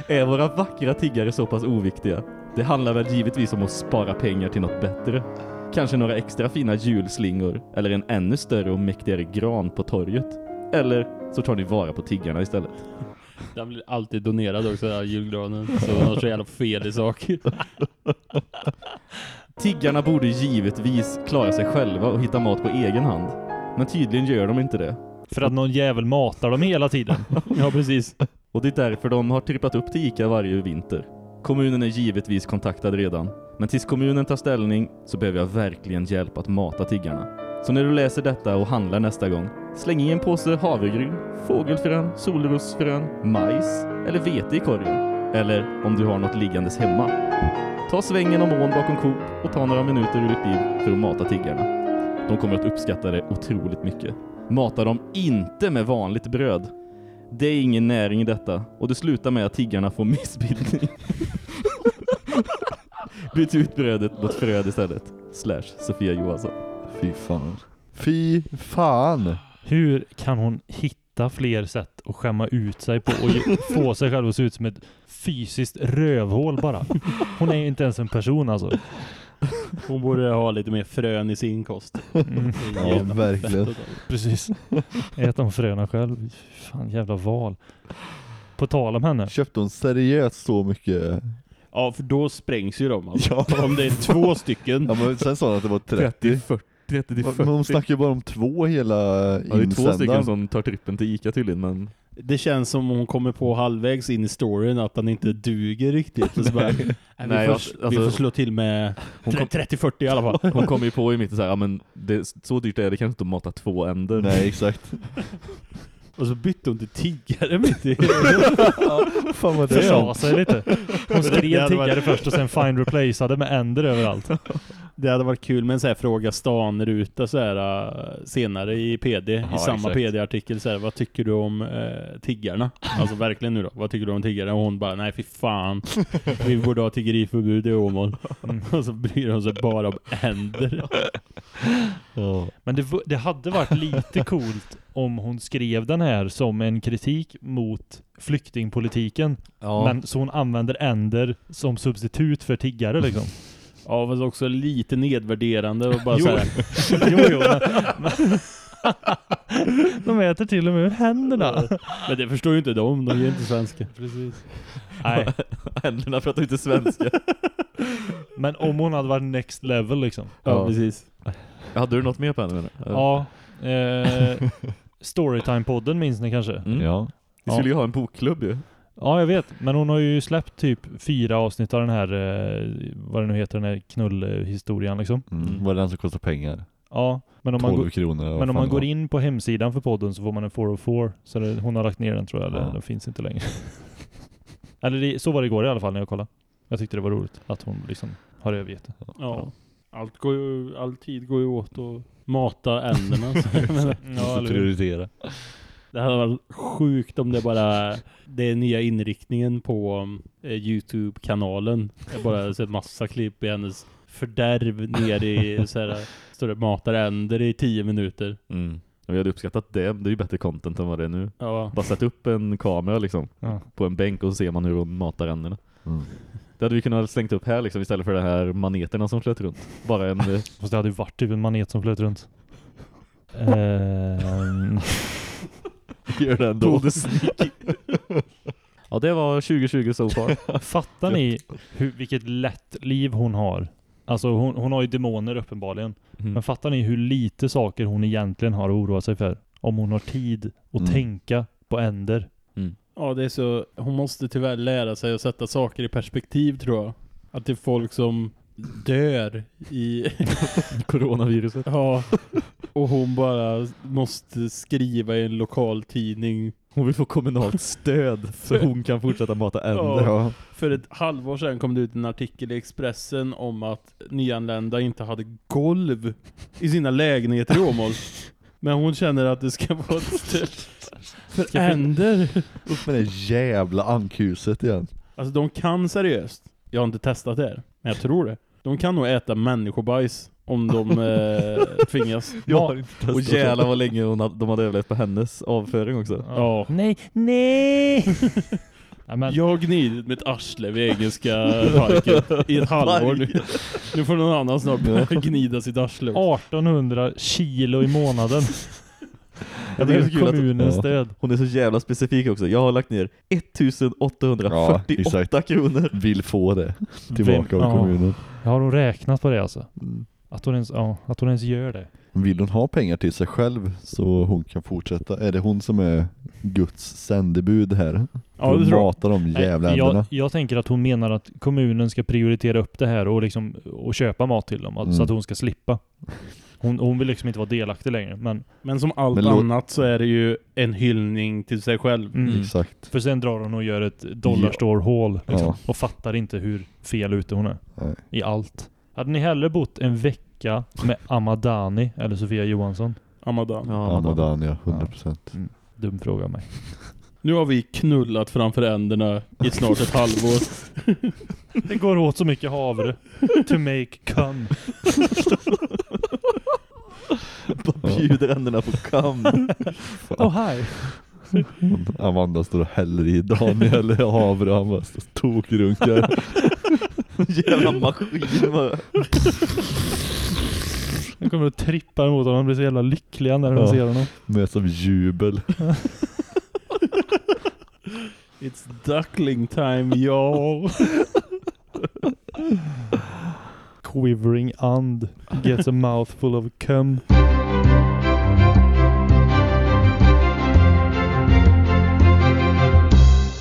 Är våra vackra tiggare så pass oviktiga? Det handlar väl givetvis om att spara pengar till något bättre. Kanske några extra fina julslingor eller en ännu större och mäktigare gran på torget. Eller så tar ni vara på tiggarna istället. Den blir alltid donerad också, den här julgranen. Så den har så jävla fel i sak. Tiggarna borde givetvis klara sig själva och hitta mat på egen hand. Men tydligen gör de inte det. För att någon jävel matar dem hela tiden. Ja, precis. Och det är därför de har trippat upp till Ica varje vinter. Kommunen är givetvis kontaktad redan. Men tills kommunen tar ställning så behöver jag verkligen hjälp att mata tiggarna. Så när du läser detta och handlar nästa gång, släng i en påse havregryn, fågelfrön, solrosfrön, majs eller vete i korgen. Eller om du har något liggandes hemma. Ta svängen om ån bakom Coop och ta några minuter ur ditt liv för att mata tiggarna. De kommer att uppskatta det otroligt mycket. Mata dem inte med vanligt bröd. Det är ingen näring i detta och det slutar med att tiggarna får missbildning. Byt ut brödet mot fröd istället. Slash Sofia Johansson. Fy fan. Fy fan. Hur kan hon hitta fler sätt att skämma ut sig på och ge- få sig själv att se ut som ett fysiskt rövhål bara? Hon är ju inte ens en person alltså. Hon borde ha lite mer frön i sin kost. Mm, Ja, verkligen. precis. Ät de fröna själv. Fan jävla val. På tal om henne. Köpte hon seriöst så mycket? Ja, för då sprängs ju de alltså. Ja. Om det är två stycken. Ja men sen sa hon att det var 30. 40, 30 till 40. Men hon snackar ju bara om två hela Ja, det är två stycken som tar trippen till Ica tydligen, men Det känns som hon kommer på halvvägs in i storyn att han inte duger riktigt. Så bara, nej, Nej, vi, får, jag- vi alltså- får slå till med Hon kom- 30-40 i alla fall. hon kommer ju på i mitten så här, ja men det, så dyrt är det kanske inte att mata två änder. Nej exakt. Och så bytte hon till tiggare mitt i. Fan vad det Försa är. sig lite. Hon skrev tiggare först och sen find replaceade med änder överallt. Det hade varit kul med en sån här fråga stan-ruta så här, äh, senare i PD, i Ja, samma. PD-artikel så här, vad tycker du om äh, tiggarna? Alltså verkligen nu då, vad tycker du om tiggare? Och hon bara, nej fy fan, vi borde ha tiggeriförbud i Åmål. Och så bryr hon sig bara om änder. Ja. Men det, det hade varit lite coolt om hon skrev den här som en kritik mot flyktingpolitiken. Ja. Men så hon använder änder som substitut för tiggare liksom. Ja, fast också lite nedvärderande och bara Jo. så här, jo, jo, men, men, De äter till och med ur händerna. Men det förstår ju inte de, de är ju inte svenska. Precis. Nej, Änderna pratar inte svenska. men om hon hade varit next level liksom. Ja, Ja. precis. Hade du något mer på henne? Ja, Eh, Storytime-podden minns ni kanske? Mm. Ja. Vi skulle ju ha en bokklubb ju. Ja, jag vet. Men hon har ju släppt typ fyra avsnitt av den här, eh, vad det nu heter, den här knullhistorien liksom. Mm. Var det den som kostar pengar? Ja, men om 12 man, går, kronor. eller vad men om man går in på hemsidan för podden så får man en 404. Så det, hon har lagt ner den tror jag, eller Ja. den finns inte längre. eller det, så var det igår i alla fall när jag kollade. Jag tyckte det var roligt att hon liksom har övergett det. Ja. Allt går ju, all tid går ju åt att mata änderna. Ja, eller prioritera. det hade varit sjukt om det bara det är nya inriktningen på eh, Youtube-kanalen. Jag bara har sett massa klipp i hennes fördärv ner i så här, står det matar änder i tio minuter. Mm. Jag hade uppskattat det. Det är ju bättre content än vad det är nu. Ja. Bara sätta upp en kamera liksom Ja. på en bänk och så ser man hur hon matar änderna. Mm. Det hade vi kunnat slängt upp här liksom istället för de här maneterna som flöt runt. Bara en... eh, Fast det hade ju varit typ en manet som flöt runt. Ehm, Gör det ändå. ja, det var 2020 so far. fattar ni hur, vilket lätt liv hon har? Alltså hon, hon har ju demoner uppenbarligen. Mm. Men fattar ni hur lite saker hon egentligen har att oroa sig för? Om hon har tid att Mm. tänka på änder. Ja, det är så. Hon måste tyvärr lära sig att sätta saker i perspektiv tror jag. Att det är folk som dör i... Coronaviruset. ja. Och hon bara måste skriva i en lokal tidning. Hon vill få kommunalt stöd så hon kan fortsätta mata änder. Ja. För ett halvår sedan kom det ut en artikel i Expressen om att nyanlända inte hade golv i sina lägenheter i Åmål. Men hon känner att det ska vara ett stöd för änder. Upp med det jävla ankhuset igen. Alltså de kan seriöst. Jag har inte testat det här, men jag tror det. De kan nog äta människobajs om de eh, tvingas. Ja, och jävlar vad länge hon hade, de hade överlevt på hennes avföring också. Ja. Nej, nej! ja, men, Jag har gnidit mitt arsle vid Engelska parken i ett halvår nu. Nu får någon annan snart gnida sitt arsle. 1800 kilo i månaden. Jag det är kommunens Ja. stöd. Hon är så jävla specifik också. Jag har lagt ner 1848 Ja, kronor. Vill få det tillbaka Vem- av ja. kommunen. Jag har hon räknat på det alltså? Mm. Att hon ens, ja, att hon ens gör det. Vill hon ha pengar till sig själv så hon kan fortsätta? Är det hon som är Guds sändebud här? Ja, För det att tror jag. mata de jävla jag, jag tänker att hon menar att kommunen ska prioritera upp det här och, liksom, och köpa mat till dem. Mm. Så att hon ska slippa. Hon, hon vill liksom inte vara delaktig längre. Men, Men som allt Men annat så är det ju en hyllning till sig själv. mm, Exakt. För sen drar hon och gör ett dollarstore-hål. Liksom, Ja. Och fattar inte hur fel ute hon är. Nej. I allt. Hade ni hellre bott en vecka med Amadani eller Sofia Johansson? Amadan. Ja, Amadan ja, 100%. Dum fråga mig. Nu har vi knullat framför änderna i snart ett halvår. Det går åt så mycket havre. To make cum. Bara bjuder änderna på kam. Oh hi. Amanda står och häller i Daniel havre och han bara står och tokrunkar. Jävla maskin Han kommer att trippa emot honom. Han blir så jävla lycklig när han Ja. ser honom. Med som jubel. It's duckling time, y'all. Quivering and gets a mouthful of cum.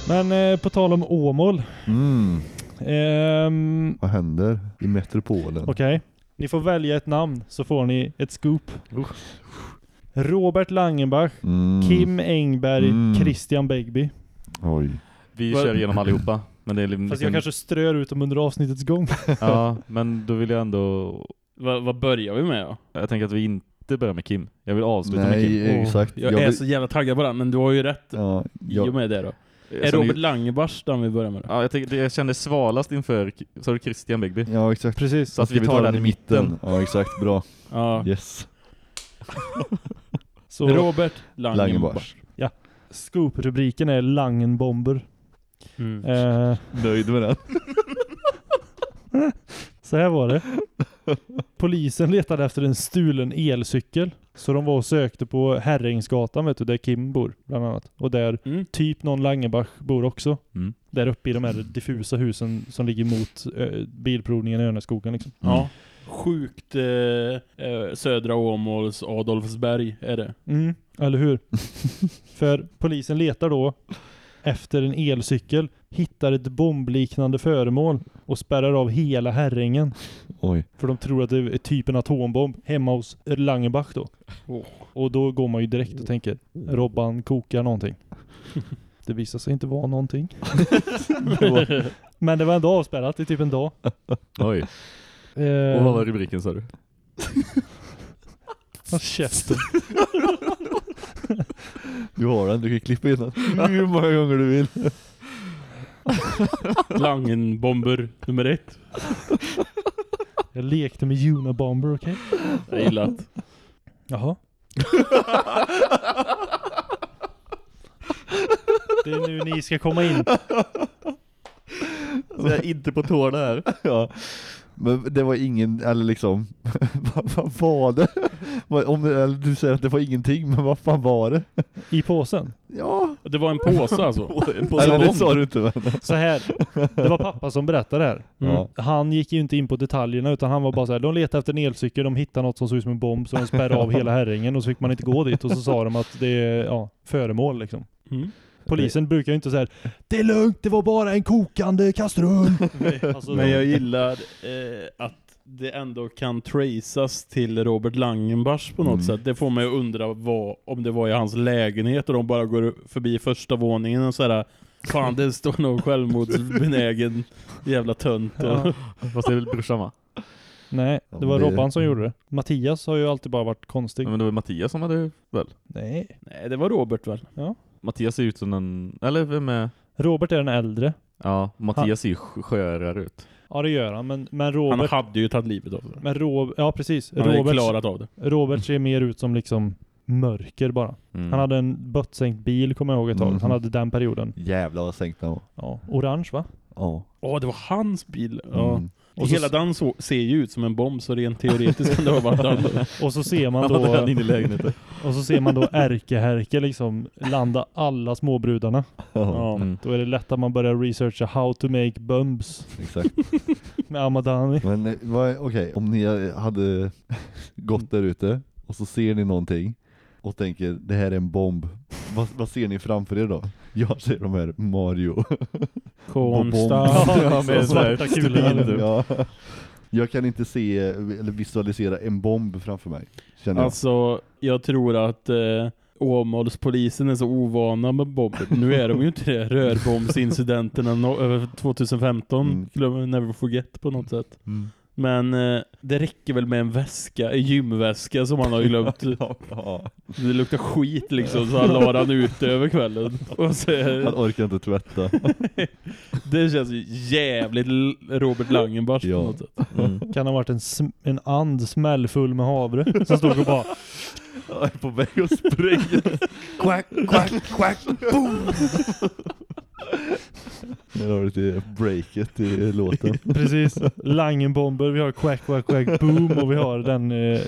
Men eh, på tal om Åmål. Mm. Ehm, Vad händer i metropolen? Okej. Ni får välja ett namn så får ni ett scoop. Robert Langenbach, Mm. Kim Engberg, Mm. Christian Begby. Oj. Vi Vad- kör igenom allihopa. Men det är liksom, Fast jag kanske strör ut dem under avsnittets gång. Ja, men då vill jag ändå... Vad, vad börjar vi med då? Jag tänker att vi inte börjar med Kim. Jag vill avsluta med Kim. Nej, exakt. Jag, Jag är vill- så jävla taggad på den, men du har ju rätt Ja, i och jag, med det då. Är Sen- Robert Langebach den vi börjar med då? Ja, jag, tänkte, jag kände svalast inför, så Christian Begby? ja exakt. Precis. Så att vi tar den i mitten. Ja exakt, bra. Ja. Yes. Så Robert Langebach. Langebach. scoop-rubriken är Langenbomber. Mm. Eh, Nöjd med den? så här var det. Polisen letade efter en stulen elcykel. Så de var och sökte på Herrängsgatan vet du, där Kim bor bland annat. Och där Mm. typ någon Langebach bor också. Mm. Där uppe i de här diffusa husen som ligger mot eh, bilprovningen i Örneskogen liksom. Ja. sjukt eh, eh, södra Åmåls Adolfsberg är det. Mm, eller hur? För polisen letar då efter en elcykel, hittar ett bombliknande föremål och spärrar av hela Herrängen. Oj. För de tror att det är typ en atombomb hemma hos Langebach då. Åh. Och då går man ju direkt och tänker Robban kokar någonting. Det visar sig inte vara någonting. Men det var ändå avspärrat i typ en dag. Oj. Eh, Och vad var rubriken sa du? Håll käften. Du har den, du kan klippa in den hur många gånger du vill. Langenbomber nummer ett. Jag lekte med Unabomber, okej? Jag gillar att Jaha. Det är nu ni ska komma in. Så jag är inte på tårna här. Ja. Men det var ingen, eller liksom, vad, vad var det? Om eller du säger att det var ingenting, men vad fan var det? I påsen. Ja, Det var en påse alltså. En på eller det sa du inte men. Så här, det var pappa som berättade det här. Ja. Han gick ju inte in på detaljerna utan han var bara så här, de letade efter en elcykel, de hittade något som såg ut som en bomb så de spärrade av hela Herrängen och så fick man inte gå dit och så sa de att det är ja, föremål liksom. Mm. Polisen brukar ju inte säga Det är lugnt, det var bara en kokande kastrull. alltså, Men jag gillar eh, att det ändå kan traceas till Robert Langenbach på något Mm. sätt. Det får mig att undra vad, om det var i hans lägenhet och de bara går förbi första våningen och sådär Fan det står någon självmordsbenägen jävla tönt och, Ja. Fast det är väl brorsan va? Nej, Ja, det var Robban som gjorde det. Mattias har ju alltid bara varit konstig. Ja, men det var Mattias som hade väl? Nej. Nej det var Robert väl? Mattias ser ut som en, eller vem är? Robert är den äldre. Ja, Mattias ser ju sk- skörare ut. Ja det gör han, men, men Han Robert... hade ju tagit livet av sig. Men Rob, ja precis. Han hade Robert, klarat av det. Robert ser mer ut som liksom mörker bara. Mm. Han hade en böttsänkt bil kommer jag ihåg ett tag. Mhm. Han hade den perioden. Jävlar vad sänkt den var. Ja, orange va? Ja. Åh det var hans bil. Ja. Mm. Och så- Hela den så, ser ju ut som en bomb så rent teoretiskt kan det ha varit den. Och så ser man Han då, inne i lägenheten. och så ser man då Erke-Härke liksom landa alla småbrudarna. Ja, Mm. Då är det lätt att man börjar researcha how to make bombs exakt. med Amadani. Men eh, okej, om ni hade gått där ute och så ser ni någonting och tänker det här är en bomb. Vad, vad ser ni framför er då? Jag ser de här Mario. Konstant. Ja, med Svarta kulorna. stubin. ja. Jag kan inte se eller visualisera en bomb framför mig. Känner jag. Alltså, jag tror att eh, Åmålspolisen är så ovana med bomber. Nu är de ju inte det. Rörbombsincidenterna no eh, 2015. Mm. Never forget på något sätt. Mm. Men eh, det räcker väl med en väska, en gymväska som han har glömt. Det luktar skit liksom så han la han ut över kvällen. Och så, Han orkar inte tvätta. det känns jävligt Robert Langenbach Ja. på något sätt. Mm. Kan ha varit en, en and smällfull med havre som stod och bara Jag är på väg att spränga. Quack, quack, quack, boom! Nu har vi lite breaket i låten. Precis. Langenbomber, vi har quack quack quack boom och vi har den... Eh,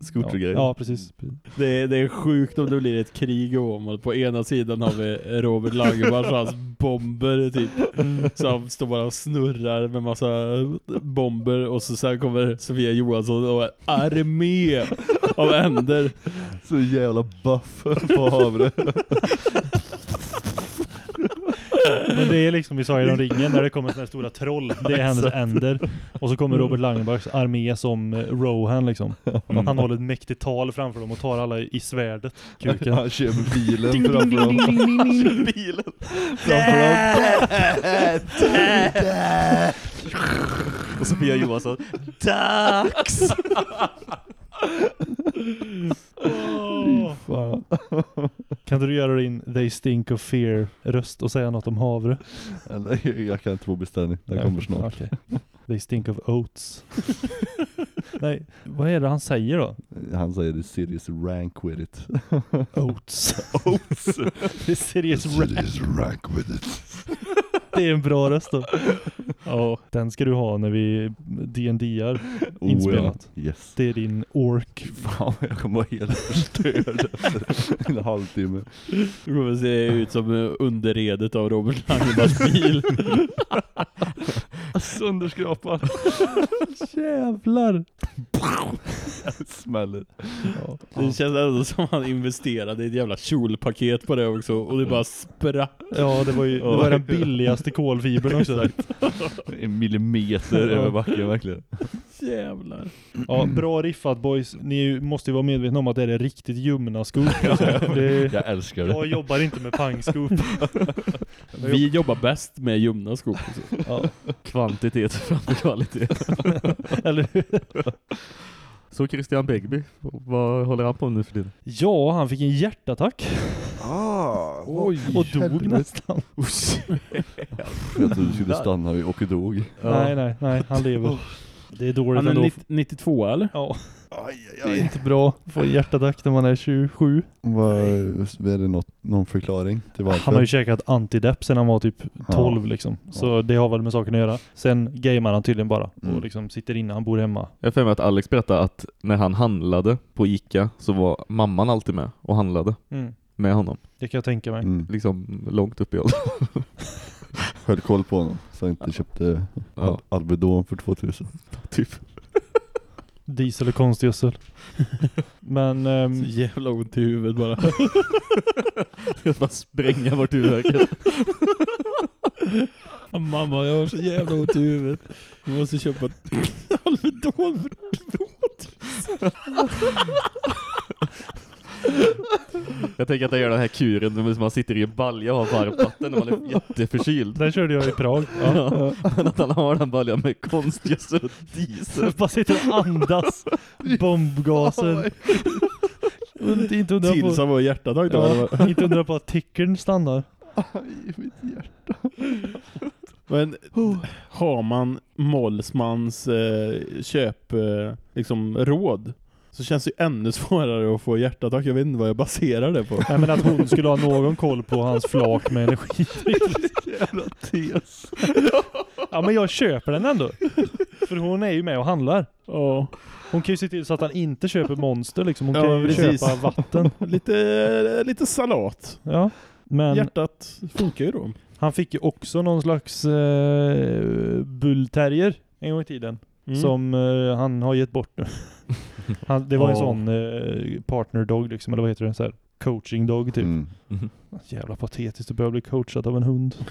Skotergrejen. Ja, ja, precis. Det, är- det är sjukt om det blir ett krig Åmål. På ena sidan har vi Robert Langenbach och hans bomber typ. Han står bara och snurrar med massa bomber och så sen kommer Sofia Johansson och en armé av änder. Så jävla buff på havre. Men det är liksom vi sa i de ringen där det kommer såna här stora troll. Det är hennes änder. Och så kommer Robert Langenbachs armé som eh, Rohan liksom. Han håller ett mäktigt tal framför dem och tar alla i svärdet. Kuken. Han kör med bilen framför dem. Bilen. Och Sofia Johansson. Dags! Fan. Kan du göra din They Stink of Fear röst och säga något om havre? Eller, Jag kan inte få beställning, den kommer snart. Okej. They Stink of Oats. Nej, vad är det han säger då? Han säger det serious rank with it. Oats. Oats. det är serious rap. Serious rank with it. Det är en bra röst då. Ja, den ska du ha när vi D&D:ar inspelat. Oh, ja. Yes. Det är din ork. Fan jag kommer vara helt förstörd efter en halvtimme. Det kommer se ut som underredet av Robert Langenbachs bil. Sönderskrapad. Jävlar! Smäller. Det känns ändå som att han investerade i ett jävla kjolpaket på det också och det bara sprack. Ja, det var ju det var den billigaste kolfibern också. En millimeter över backen verkligen. Jävlar. Ja, bra riffat boys. Ni måste ju vara medvetna om att det är riktigt ljumna skop. Alltså. Det, Jag älskar det. jag jobbar inte med pangskop. Vi jobbar bäst med ljumna skor. också. Ja. Kvantitet framför kvalitet. Eller hur? Så Christian Begby, vad håller han på nu för tiden? Ja, han fick en hjärtattack Ah, Oj. och dog nästan. Jag trodde du skulle stanna och dog. Nej, nej, nej, han lever. Det är dåligt Han är ändå. 90, 92 eller? Ja, Aj, det är inte bra att få en hjärtattack när man är 27. Vad, är det något, någon förklaring till varför? Han har ju käkat antidepp sen han var typ Ja. 12 liksom. Så det har väl med saken att göra. Sen gamear han tydligen bara Mm. och liksom sitter inne, han bor hemma. Jag för mig att Alex berättade att när han handlade på Ica så var mamman alltid med och handlade Mm. med honom. Det kan jag tänka mig. Mm. Liksom långt upp i åldern. Höll koll på honom så han inte köpte Ja. Al- Alvedon för 2000. typ. Diesel och konstgödsel. Men ehm, Så jävla ont i huvudet bara. Jag ska bara spränga bort huvudvärken. Mamma, jag har så jävla ont i huvudet. Vi måste köpa Alvedon för 2000. Jag tänker att jag gör den här kuren när man sitter i en balja och har varmt vatten när man är jätteförkyld. den körde jag i Prag. Ja. Men att han har den baljan med konstgödsel och diesel. Bara sitter och andas inte undra Tills på, han var hjärtattack då. ja, inte undra på att tickern stannar. Men har man Mollsmans eh, köp eh, liksom råd så känns det ju ännu svårare att få hjärtattack. Jag vet inte vad jag baserar det på. Nej men att hon skulle ha någon koll på hans flak med energi. Jävla tes. Ja men jag köper den ändå. För hon är ju med och handlar. Ja, Hon kan ju se till så att han inte köper monster liksom. Hon Ja, kan ju precis. köpa vatten. lite, lite salat. Ja. Men Hjärtat funkar ju då. han fick ju också någon slags eh, bullterrier en gång i tiden. Mm. Som eh, han har gett bort nu. han, det var en sån eh, partner dog liksom, eller vad heter det? Så här, coaching dog typ. Mm. Jävla patetiskt att behöva bli coachad av en hund.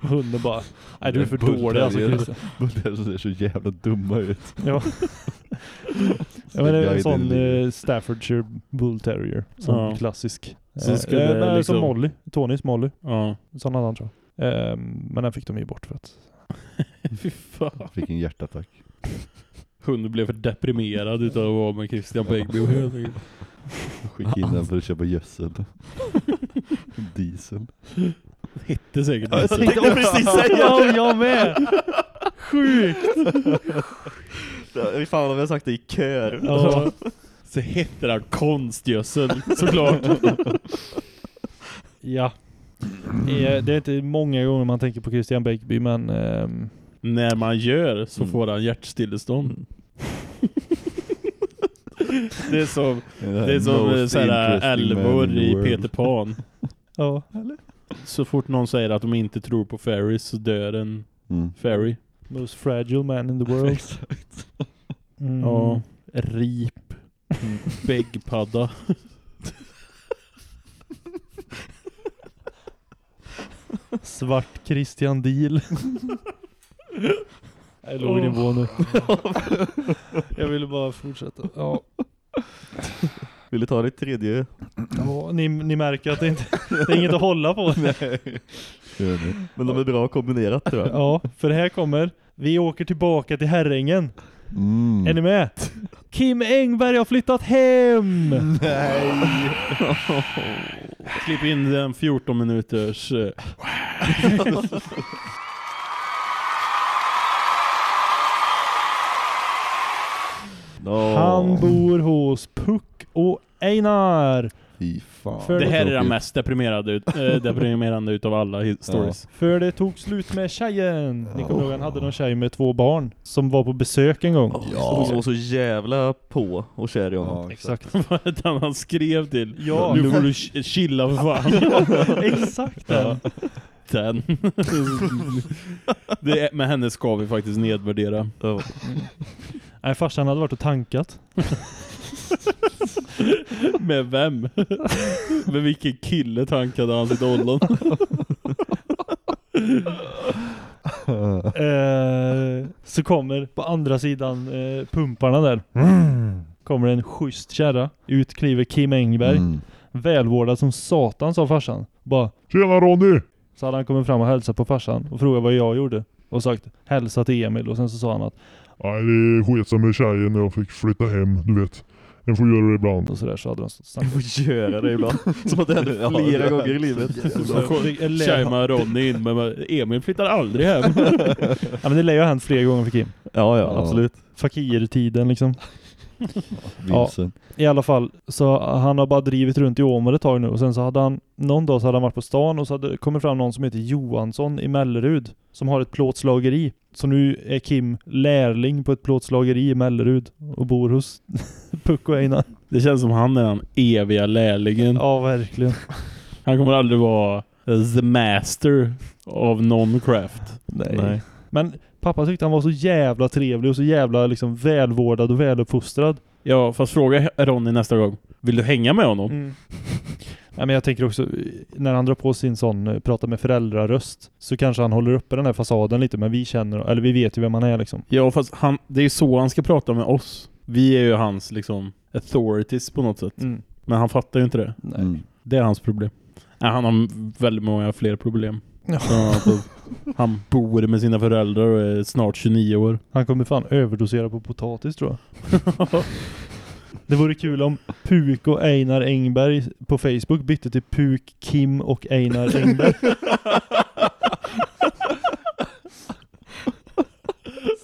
Hunden bara, nej du är för dålig alltså Christian. Bullterrier som ser så jävla dumma ut. Ja. ja men det är en sån eh, Staffordshire Bull Terrier. Sån Ja. klassisk. Så Eh, skulle eh, nej, liksom- Som Molly. Tonys Molly. Ja. Sån han tror jag. Eh, men den fick de ju bort för att Fy fan. Fick en hjärtattack. Hunden blev för deprimerad utav att vara med Christian helt enkelt. Skicka in den för att köpa gödsel. Diesel. Hette säkert Jag Diesel. tänkte precis säga Ja, jag med! Sjukt! Fy fan vi har sagt det i kör. Ja. Så heter han konstgödsel, såklart. ja. Det är inte många gånger man tänker på Christian Bäckby men ehm, När man gör så Mm. får han hjärtstillestånd. Det är som, det är som eh, såhär älvor i Peter Pan. ja. Så fort någon säger att de inte tror på fairies så dör en Mm. fairy. Most fragile man in the world. Mm. Ja. Rip. Bäggpadda. Svart Christian Deal. Jag låg i nivå nu. Jag ville bara fortsätta. Ja. Vill du ta ditt tredje? Ja, ni, ni märker att det inte det är inget att hålla på. Det. Men de är bra kombinerat tror jag. Ja, för här kommer Vi åker tillbaka till Herrängen. Mm. Är ni med? Kim Engberg har flyttat hem! Nej. Klipp in den 14 minuters... No. Han bor hos Puck och Einar. Fy fan. För Det vad här är den mest deprimerade, ut, äh, deprimerande utav alla stories. För det tog slut med tjejen. Ni kommer ihåg han hade någon tjej med två barn som var på besök en gång. Ja. Hon var så jävla på och kär i honom. Ja, Exakt. Vad är det han skrev till? Ja. Nu får du ch- chilla för fan. Exakt den. den. det är, men henne ska vi faktiskt nedvärdera. Ja. Nej, farsan hade varit och tankat. Med vem? Med vilken kille tankade han sitt ollon? Eh, så kommer på andra sidan eh, pumparna där. Kommer en schysst kärra. Ut kliver Kim Engberg. Mm. Välvårdad som satan sa farsan. Bara Tjena Ronny! Så hade han kommit fram och hälsat på farsan och frågat vad jag gjorde. Och sagt hälsa till Emil och sen så sa han att Nej det sket sig med tjejen när jag fick flytta hem, du vet. En får göra det ibland. och sådär så hade de snackat. får göra det ibland. Som att det händer flera gånger i livet. Tjejmar Ronny in, men Emil flyttar aldrig hem. Ja men det lär ju ha hänt flera gånger för Kim. Ja, ja, Ja. absolut. Fakir-tiden liksom. Vilsen. I alla fall, så han har bara drivit runt i Åmål ett tag nu och sen så hade han någon dag så hade han varit på stan och så hade det kommit fram någon som heter Johansson i Mellerud som har ett plåtslageri. Så nu är Kim lärling på ett plåtslageri i Mellerud och bor hos Puck och Einar. Det känns som han är den eviga lärlingen. Ja, verkligen. Han kommer aldrig vara the master av non-craft. Nej. Nej. Men pappa tyckte han var så jävla trevlig och så jävla liksom välvårdad och väluppfostrad. Ja, fast fråga Ronny nästa gång. Vill du hänga med honom? Mm. Nej, men jag tänker också, när han drar på sin sån eh, prata med föräldraröst så kanske han håller uppe den här fasaden lite, men vi känner, eller vi vet ju vem han är liksom. Ja, fast han, det är ju så han ska prata med oss. Vi är ju hans liksom authorities på något sätt. Mm. Men han fattar ju inte det. Nej. Det är hans problem. Nej, han har väldigt många fler problem. Ja. Han bor med sina föräldrar och är snart 29 år. Han kommer fan överdosera på potatis tror jag. Det vore kul om Puk och Einar Engberg på Facebook bytte till Puk, Kim och Einar Engberg.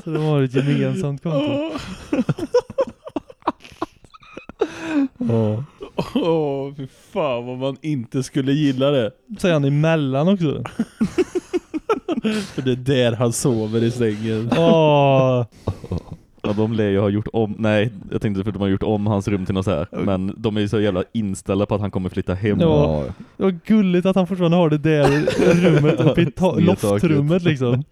Så de har ett gemensamt konto. Åh, oh, fy fan vad man inte skulle gilla det. Säger han emellan också. För det är där han sover i sängen. Åh, Ja, de lär ju ha gjort om, nej, jag tänkte för att de har gjort om hans rum till något så här. Men de är ju så jävla inställda på att han kommer flytta hem. Ja. Det var gulligt att han fortfarande har det där rummet uppe i loftrummet liksom.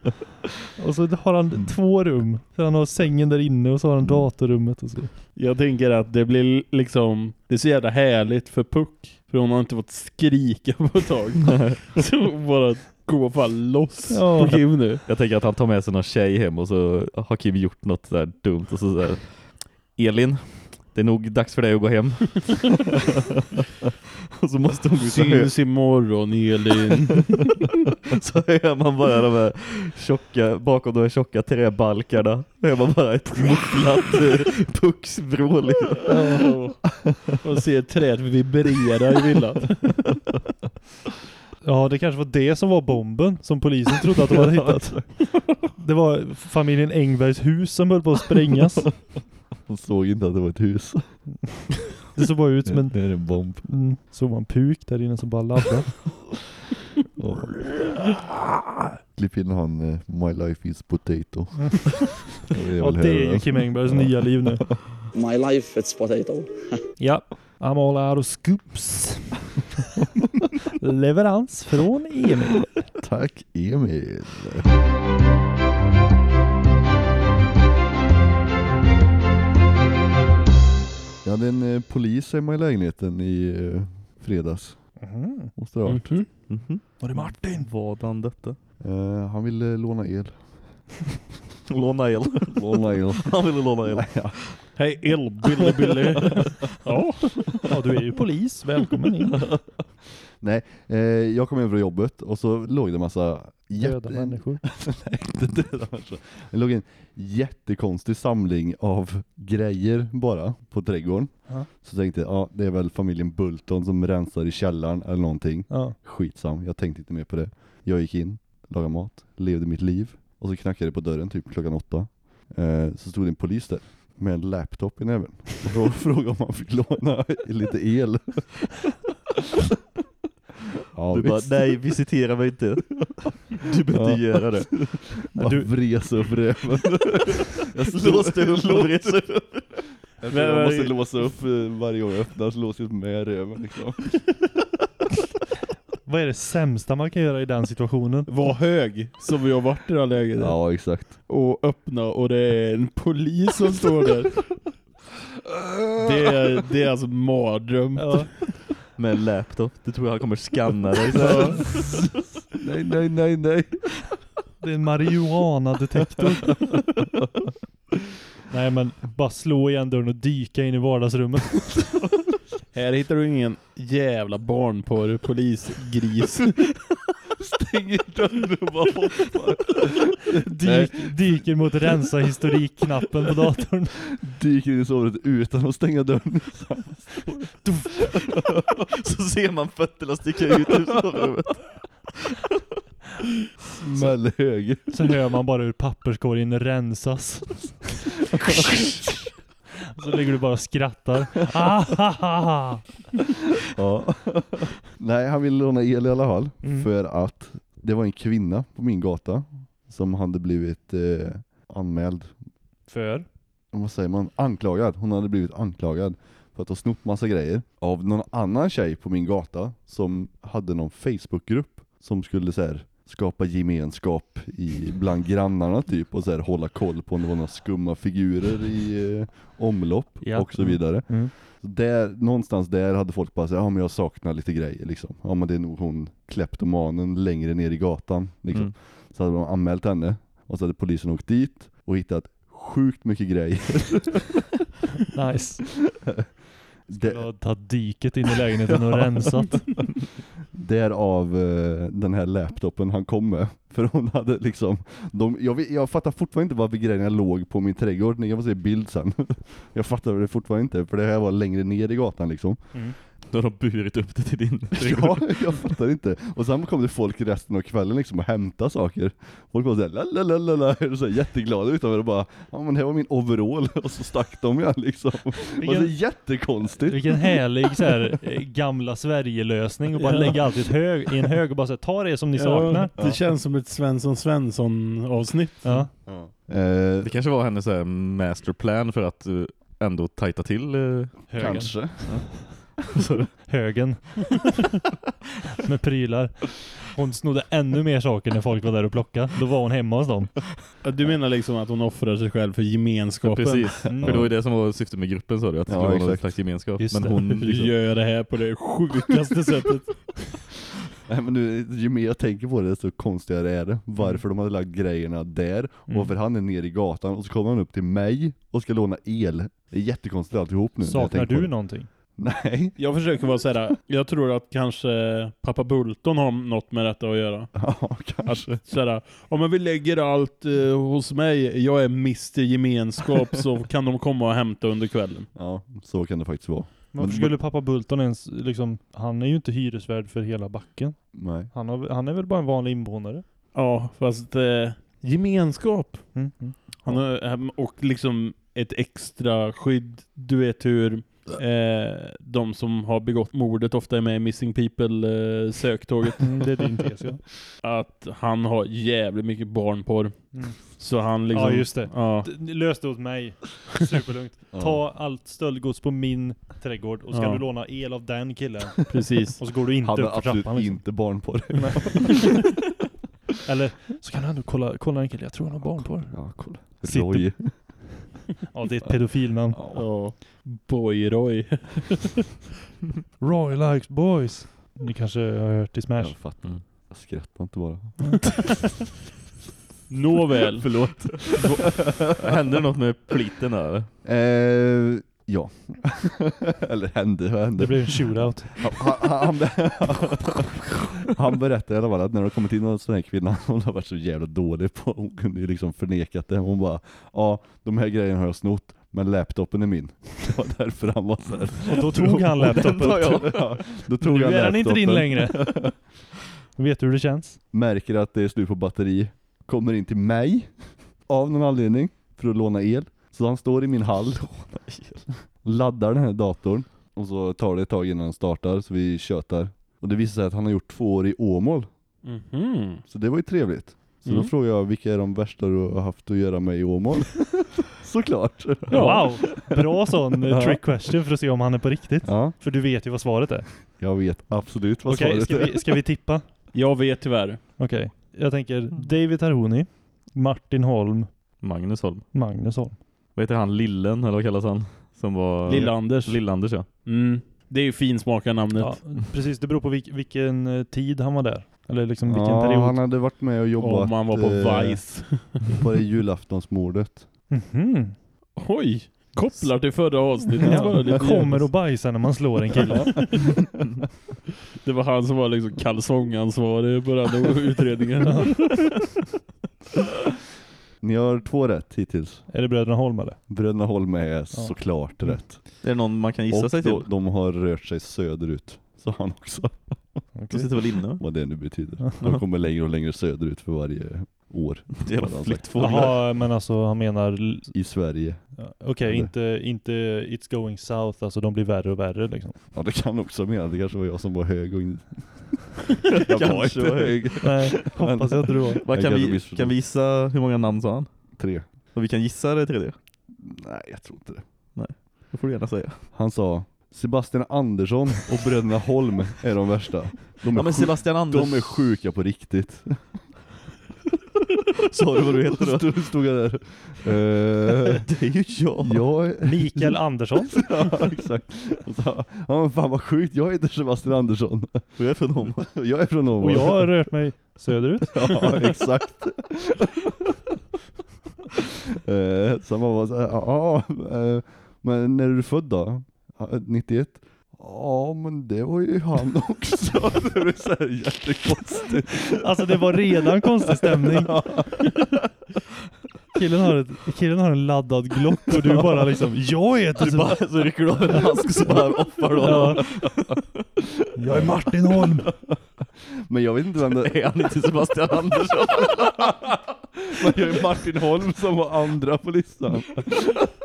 Och så har han två rum. Så han har sängen där inne och så har han datorrummet och så. Jag tänker att det blir liksom, det är så jävla härligt för Puck. För hon har inte fått skrika på ett tag. så bara går fan loss Ja. på Kim nu. Jag tänker att han tar med sig någon tjej hem och så har Kim gjort något där dumt och så säger Elin, det är nog dags för dig att gå hem. och så måste hon gå Syns imorgon Elin. Så hör man bara de här tjocka, bakom de här tjocka träbalkarna. Hör man bara ett mufflat eh, pucksvrål liksom. Och ser trädet vibrera i villan. Ja, det kanske var det som var bomben som polisen trodde att de hade hittat. Det var familjen Engbergs hus som höll på att sprängas. Hon såg inte att det var ett hus. Det såg bara ut som en... Det är en bomb. Mm, såg man puk där inne som bara laddade. Ja. Klipp in han eh, My life is potato. Det är Ja, det är Kim Engbergs nya liv nu. My life, it's potato. Ja, I'm all out of scoops. Leverans från Emil. Tack Emil. Jag hade en eh, polis hemma i lägenheten i eh, fredags. Måste det ha varit. Mhm. Mhm. Var det Martin? Vad han detta? Eh, han ville låna el. Låna el. Låna el. Han ville låna el. ja. Hej El, Billy Billy. Ja. ja, du är ju polis. Välkommen in. Nej, eh, jag kom hem från jobbet och så låg det en massa Döda människor. Nej, inte döda människor. Det låg en jättekonstig samling av grejer bara på trädgården. Ja. Så tänkte jag, ja det är väl familjen Bulton som rensar i källaren eller någonting. Ja. Skitsam, jag tänkte inte mer på det. Jag gick in, lagade mat, levde mitt liv. Och så knackade det på dörren typ klockan åtta. Eh, så stod det en polis där med en laptop i näven. Då frågade om man fick låna lite el. ja, Du bara, visst. nej visitera mig inte. Du behöver inte Ja. göra det. Bara Du- vresa upp röven. Jag låste upp och vred upp. Jag, Men- jag måste låsa upp eh, varje gång jag öppnar så låser jag upp med röven liksom. Vad är det sämsta man kan göra i den situationen? Var hög, som vi har varit i det här läget. Ja, exakt. Och öppna och det är en polis som står där. Det är, det är alltså mardröm. Ja. Med en laptop. Du tror han kommer scanna dig så här. Nej, nej, nej, nej. Det är en marijuana-detektor. Nej men bara slå igen dörren och dyka in i vardagsrummet. Här hittar du ingen jävla barnporr, polisgris. Stänger dörren och bara hoppar. Dyk, dyker mot rensa historik-knappen på datorn. Dyker in i sovrummet utan att stänga dörren. Så ser man fötterna sticka ut ur sovrummet. Smäll höger. Så hör man bara hur papperskorgen rensas. Så ligger du bara och skrattar. Ja. Nej, han ville låna el i alla fall. Mm. För att det var en kvinna på min gata som hade blivit eh, anmäld. För? Vad säger man? Anklagad. Hon hade blivit anklagad för att ha snott massa grejer av någon annan tjej på min gata som hade någon Facebookgrupp som skulle så här, skapa gemenskap i, bland grannarna typ och så här, hålla koll på om det var några skumma figurer i eh, omlopp Ja. och så vidare. Mm. Så där, någonstans där hade folk bara sagt, ja men jag saknar lite grejer liksom. Ja men det är nog hon kleptomanen längre ner i gatan liksom. Mm. Så hade de anmält henne och så hade polisen åkt dit och hittat sjukt mycket grejer. Nice. Det, Jag har tagit dyket in i lägenheten och rensat. därav eh, den här laptopen han kom med. För hon hade liksom, de, jag, vet- jag fattar fortfarande inte varför grejerna låg på min trädgård, ni kan få se bild sen. jag fattar det fortfarande inte, för det här var längre ner i gatan liksom. Mm. Då har de burit upp det till din Ja, jag fattar inte. Och sen kom det folk resten av kvällen liksom och hämtade saker. Folk var såhär lalalala, och så här jätteglada utanför och bara Ja men här var min overall, och så stack de igen liksom. Och det är Vilken, jättekonstigt. vilken härlig så här, eh, gamla Sverige-lösning och bara Ja. lägga allt i, ett hög, i en hög och bara säga ta det som ni saknar. Ja, det känns som ett Svensson Svensson avsnitt. Ja. Eh, Det kanske var hennes så här masterplan för att eh, ändå tajta till eh, Högen. kanske. Så, Högen. Med prylar. Hon snodde ännu mer saker när folk var där och plockade. Då var hon hemma hos dem. Ja, Du menar liksom att hon offrar sig själv för gemenskapen? Precis, Mm. för det var ju det som var syftet med gruppen sa du, att det Ja, skulle vara någon slags gemenskap. Just Men det. hon liksom, gör det här på det sjukaste sättet. Nej men nu, ju mer jag tänker på det desto konstigare är det. Varför de hade lagt grejerna där, och Mm. varför han är nere i gatan, och så kommer han upp till mig och ska låna el. Det är jättekonstigt alltihop nu. Saknar du någonting? Nej. Jag försöker vara såhär, jag tror att kanske pappa Bulton har något med detta att göra. Ja, kanske. Såhär, om men vi lägger allt eh, hos mig, jag är Mr Gemenskap, så kan de komma och hämta under kvällen. Ja, så kan det faktiskt vara. Varför Men- skulle pappa Bulton ens, liksom, han är ju inte hyresvärd för hela backen. Nej. Han, har, han är väl bara en vanlig invånare? Ja, fast eh, gemenskap. Mm. Mm. Han har, ehm, och liksom ett extra skydd. Du vet hur eh, de som har begått mordet ofta är med i Missing People eh, söktåget. Mm, det är din tes ja. Att han har jävligt mycket barnporr. Mm. Så han liksom... Ja just det. Ja. Lös det åt mig. Superlugnt. Ja. Ta allt stöldgods på min trädgård och ska Ja. du låna el av den killen. Precis. Och så går du inte Han upp för absolut trappan liksom. inte barn på det. Eller så kan du ändå kolla, kolla en kille, jag tror han har barn på Ja, kolla. Sitter-. Ja det är ett pedofilnamn. Ja. Boy-Roy. Roy likes boys. Ni kanske har hört i Smash? Jag fattar. Mm. Jag skrattar inte bara. Nåväl. Förlåt. Hände något med pliten eller? Eh, ja. Eller hände, vad hände? Det blev en shootout. Han, han, han, berättade i alla fall att när det kommit in någon sån här kvinna, hon har varit så jävla dålig på, hon kunde ju liksom förnekat det. Hon bara, ja de här grejerna har jag snott, men laptopen är min. Det var därför han var såhär. Och då tog han laptopen. ja, då tog nu han är den inte din laptopen. längre. Vet du hur det känns? Märker att det är slut på batteri, kommer in till mig av någon anledning för att låna el. Så han står i min hall, laddar den här datorn och så tar det ett tag innan han startar så vi tjötar. Och det visar sig att han har gjort två år i Åmål, Mhm. så det var ju trevligt. Så då Mm. frågade jag vilka är de värsta du har haft att göra med i Åmål? Såklart. Wow, bra sån eh, Ja. trick question för att se om han är på riktigt. Ja, För du vet ju vad svaret är. jag vet absolut vad Okej, svaret ska, är. vi, ska vi tippa? Jag vet tyvärr. Okej, jag tänker David Arhoni, Martin Holm, Magnus Holm. Magnus Holm. Vad heter han? Lillen, eller vad kallas han? Som var... Lill-Anders. Lill-Anders, ja. Mm. Det är ju finsmaka namnet. Ja, precis, det beror på vilk, vilken eh, tid han var där. Eller liksom vilken Ja, period. han hade varit med och jobbat Om man var på eh, Vice. på det julaftonsmordet. Mhm. Oj! Kopplar till förra avsnittet. Ja, lite kommer och bajsar när man slår en kille. Det var han som var liksom kalsongansvarig på den utredningen. Ni har två rätt hittills. är det Bröderna Holm eller? Bröderna Holm är såklart Mm. rätt. Är det någon man kan gissa och sig till? de, de har rört sig söderut, sa han också. De sitter väl inne? Vad det nu betyder. De kommer längre och längre söderut för varje år. Jävla flyttfåglar. Jaha, men alltså han menar... I Sverige. ja, Okej, Eller? inte, inte It's going south, alltså de blir värre och värre liksom. Ja det kan också mena, det kanske var jag som var hög och in... jag var inte hög. Nej, hoppas jag inte du var. Vad kan, vi, kan vi gissa hur många namn sa han? Tre. Och vi kan gissa det tredje? Nej jag tror inte det. Det får du gärna säga. Han sa Sebastian Andersson och bröderna Holm är de värsta. De är, Ja Sebastian Anders. de är sjuka på riktigt. Sa du vad du heter då? Stod, stod jag där. Eh, det är ju jag. jag är... Mikael Andersson. ja exakt. Så, ja men fan vad sjukt, jag heter Sebastian Andersson. Och jag är från Åmål. Jag är från Åmål. Och jag har rört mig söderut. Ja, exakt. eh, så man var så här, ja, eh, men när är du född då? Ja, 91? Ja, men det var ju han också. det är så här jättekonstigt. Alltså det var redan konstig stämning. Killen har, ett, killen har en laddad glock och du bara liksom, jag heter Du bara, så rycker du av en handsk och så bara offar du. Ja. Jag är Martin Holm. Men jag vet inte vem det Är han inte Sebastian Andersson? Men jag är Martin Holm som var andra på listan.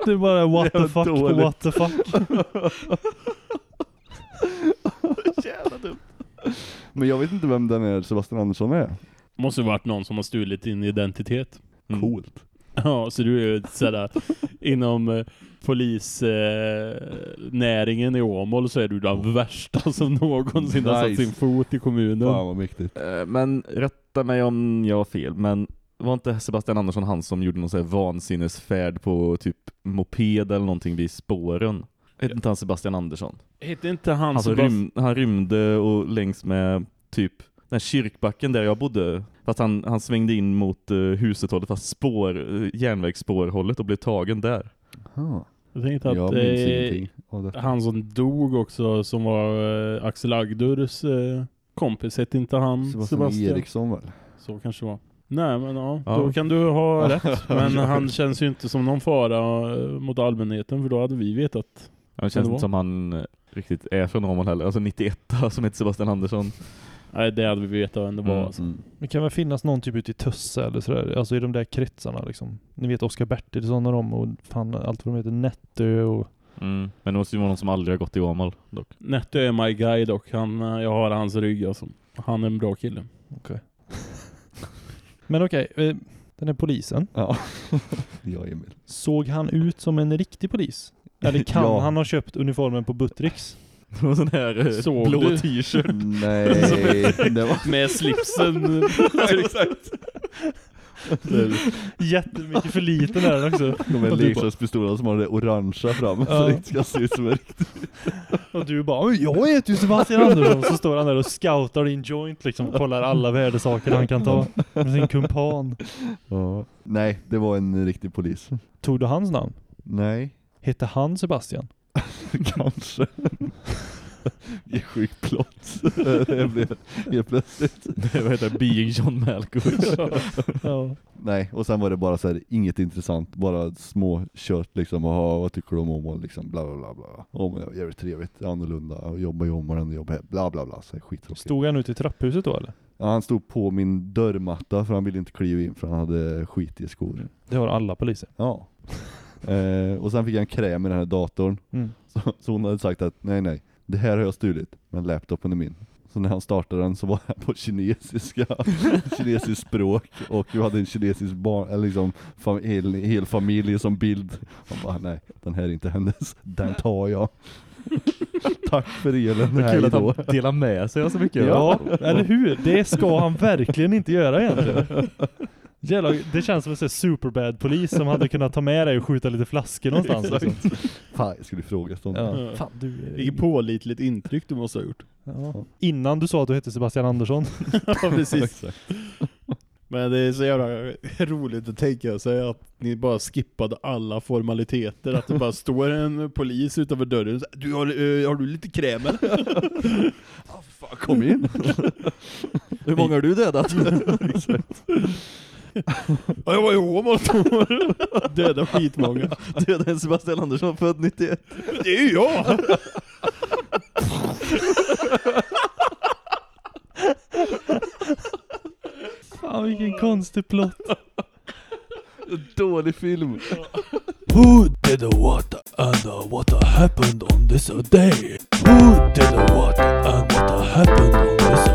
Du bara what the fuck på dåligt. what the fuck. Jävla dumt. Men jag vet inte vem den är Sebastian Andersson är. Måste varit någon som har stulit din identitet. Mm. Coolt. Ja, så du är ju sådär inom eh, polisnäringen eh, näringen i Åmål så är du den värsta som någonsin har satt Nice. sin fot i kommunen. Fan vad mäktigt. Eh, Men rätta mig om jag har fel, men var inte Sebastian Andersson han som gjorde någon sån här vansinnesfärd på typ moped eller någonting vid spåren? Hette inte han Sebastian Andersson? Hette inte han, var... rym, han rymde och längs med typ den här kyrkbacken där jag bodde. Fast han, han svängde in mot uh, huset hållet, fast spår, uh, järnvägsspårhållet och blev tagen där. Aha. Jag tänkte att Jag eh, han som dog också som var eh, Axel Agdurs eh, kompis, hette inte han Sebastian, Sebastian? Eriksson väl? Så kanske var. Nej men ja, Ja. då kan du ha rätt. Men han känns ju inte som någon fara eh, mot allmänheten för då hade vi vetat. Det känns inte som han eh, riktigt är från Åmål heller. Alltså 91 som heter Sebastian Andersson. Nej det hade vi vetat vem det var Mm. alltså. Mm. Det kan väl finnas någon typ ute i Tösse eller sådär, alltså i de där kretsarna liksom. Ni vet Oskar Bertilsson och dem och fan allt vad de heter, Nättö och... Mm. Men det måste ju vara någon som aldrig har gått i Åmål dock. Netto är my guy dock. Han, eh, jag har hans rygg alltså. Han är en bra kille. Men okej, eh, den här polisen. Ja. jag Emil. Såg han ut som en riktig polis? Eller kan Ja. han ha köpt uniformen på Buttricks? Det var sån här eh, Såg blå du? t-shirt. Nej, det var... Med slipsen. exakt. Jättemycket för liten är den också. De bara- leksakspistolerna som har det orangea fram så Ja. det inte ska se ut som en riktig. Och du bara "Oj, jag heter ju Sebastian Andersson. Så står han där och scoutar din joint liksom och kollar alla värdesaker han kan ta. Med sin kumpan. Ja. Nej, det var en riktig polis. Tog du hans namn? Nej, Hette han Sebastian? kanske. Det är sjukt plott. Det blev helt plötsligt. Det heter? Being John Malkovich. Ja. Nej, och sen var det bara så här, inget intressant, bara små kött liksom, och vad tycker du om Åmål liksom, bla bla bla bla. Åmål är jävligt trevligt, annorlunda, och jobba i Åmål än att jobba här, bla bla bla, så skittråkigt. Stod han ute i trapphuset då eller? Ja, han stod på min dörrmatta för han ville inte kliva in för han hade skit i skor. Det har alla poliser. Ja. Eh, och sen fick jag en kräm i den här datorn. Mm. Så, så hon hade sagt att nej nej, det här har jag stulit, men laptopen är min. Så när han startade den så var han på kinesiska, kinesiskt språk och vi hade en kinesisk barn, eller liksom fam, hel, hel familj som bild. Han bara, nej den här är inte hennes, den tar jag. Tack för elen, Vad hej kul att han delar med sig av så mycket. Ja, eller hur? Det ska han verkligen inte göra egentligen. Jävlar, det känns som en superbad-polis som hade kunnat ta med dig och skjuta lite flaskor någonstans. Liksom. Fan jag skulle fråga sånt. Ja. Fan, du är... Vilket pålitligt intryck du måste ha gjort. Ja. Innan du sa att du hette Sebastian Andersson. ja, precis. Men det är så jävla roligt att tänka sig att ni bara skippade alla formaliteter. Att det bara står en polis utanför dörren och säger, du har, eh, har du lite kräm eller? Fan, kom in. Hur många har du dödat? Ja, jag var i Åmål Döda skitmånga. Dödade en Sebastian Andersson född 91. Det är ju jag! Fan vilken konstig plott. Dålig film. Who did what and what happened on this day? Who did what and what happened on this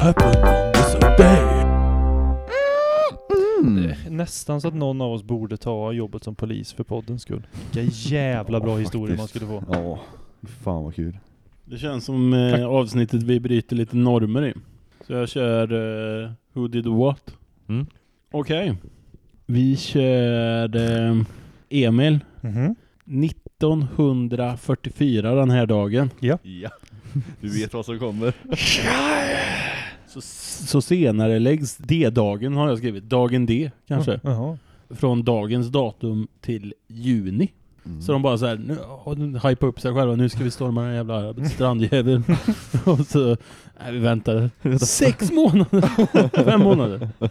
happened on this day? Nästan så att någon av oss borde ta jobbet som polis för poddens skull. Vilka jävla bra Ja, historier man skulle få. Ja, fan vad kul. Det känns som eh, avsnittet vi bryter lite normer i. Så jag kör eh, Who did what? Mm. Okej. Vi kör eh, Emil. Mhm. 1944 den här dagen. Ja. Ja. Du vet vad som kommer. Så, så senare läggs D-dagen har jag skrivit. Dagen D kanske. Jaha. Från dagens datum till juni. Mm. Så de bara så här, nu, ja, hypar upp sig själva, nu ska vi storma den jävla strandjäveln. och så, nej vi väntar sex månader, fem månader. Nå-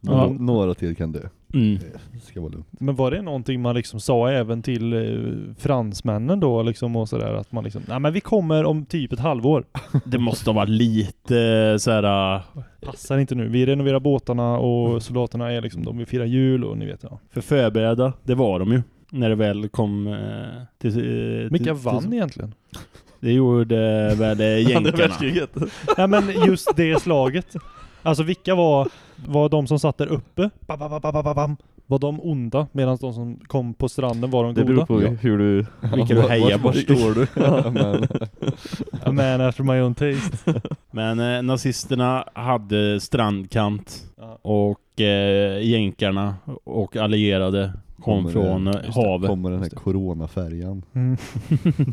Ja. Några till kan dö. Mm. Det ska vara lugnt. Men var det någonting man liksom sa även till eh, fransmännen då liksom och sådär att man liksom, nej men vi kommer om typ ett halvår. Det måste ha varit lite så här. äh, Passar inte nu. Vi renoverar båtarna och soldaterna är liksom, de vill fira jul och ni vet ja. för förberedda, det var de ju. När det väl kom eh, till... eh, Vilka vann till, egentligen? Det gjorde väl eh, Andra jänkarna. världskriget. Nej men just det slaget. Alltså vilka var, var de som satt där uppe? Ba, ba, ba. Var de onda medan de som kom på stranden var de Det beror goda? på Ja. hur du... Vilka du hejar på. står du? A man after my own taste. Men eh, nazisterna hade strandkant Ja. och eh, jänkarna och allierade kom Kommer från det- eh, havet. kommer den här det. coronafärjan. Mm.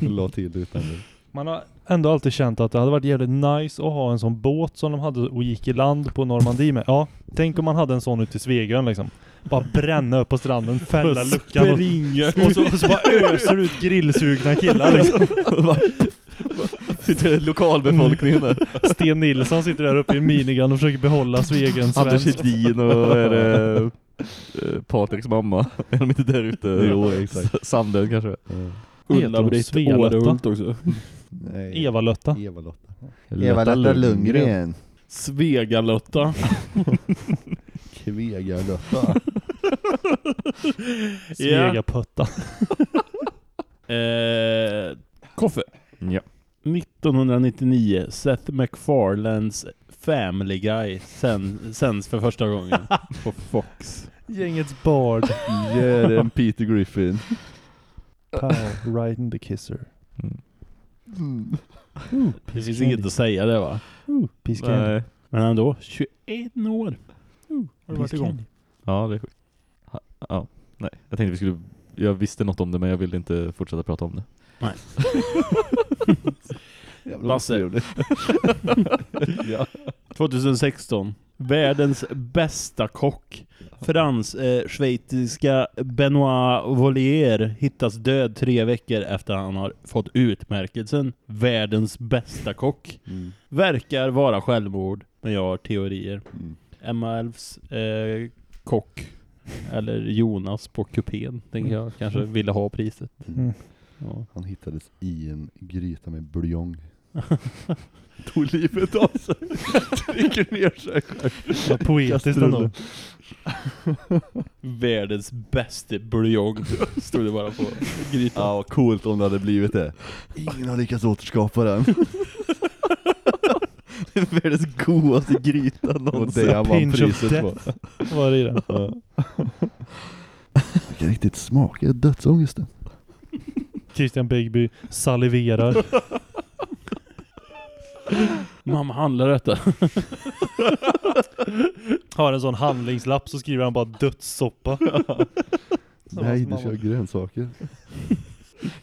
La till utan det. Man har ändå alltid känt att det hade varit jävligt nice att ha en sån båt som de hade och gick i land på Normandie med. Ja, tänk om man hade en sån ute i Svegrön liksom. Bara bränna upp på stranden, fälla luckan och, och, så, och så bara öser ut grillsugna killar liksom. Sitter lokalbefolkningen där. Sten Nilsson sitter där uppe i minigun och försöker behålla Svegrön Anders svensk. Hedin och är det, eh, Patriks mamma. Är de inte där ute? Jo, exakt. Sanden kanske. Ulla-Britt. Årehult också. Nej. Eva-Lotta. Eva-Lotta. Eva-Lotta Lundgren. Svegalotta. Kvegarlotta. Svegapötta. Eh, Koffe. Ja. 1999, Seth MacFarlanes Family Guy sen, sänds för första gången på Fox. Gängets bard. Gör en Peter Griffin. Pow, right in the kisser. Det finns inget att säga det va? Candy. Nej. Men ändå, 21 år. Har du varit igång? Ja, det är sjukt. Ja, nej. Jag tänkte vi skulle... Jag visste något om det men jag ville inte fortsätta prata om det. Jävla Basse. ja. 2016. Världens bästa kock. Frans eh, Benoit Volier hittas död tre veckor efter han har fått utmärkelsen Världens bästa kock. Mm. Verkar vara självmord, men jag har teorier. Mm. Emma Elfs eh, kock, eller Jonas på kupén, tänker jag kanske ville ha priset. Mm. Ja. Han hittades i en gryta med buljong. Tog livet av sig. Trycker ner sig själv. Ja, poetiskt ändå. Världens bästa buljong stod det bara på grytan. Ja, vad coolt om det hade blivit det. Ingen har lyckats återskapa den. Det är världens godaste gryta Och någonsin. det han vann priset på. Var i den? Vilken riktigt smak, jag är dödsångesten. Christian Bigby saliverar. Mamma handlar detta. Har en sån handlingslapp så skriver han bara dödssoppa. Nej, du kör grönsaker.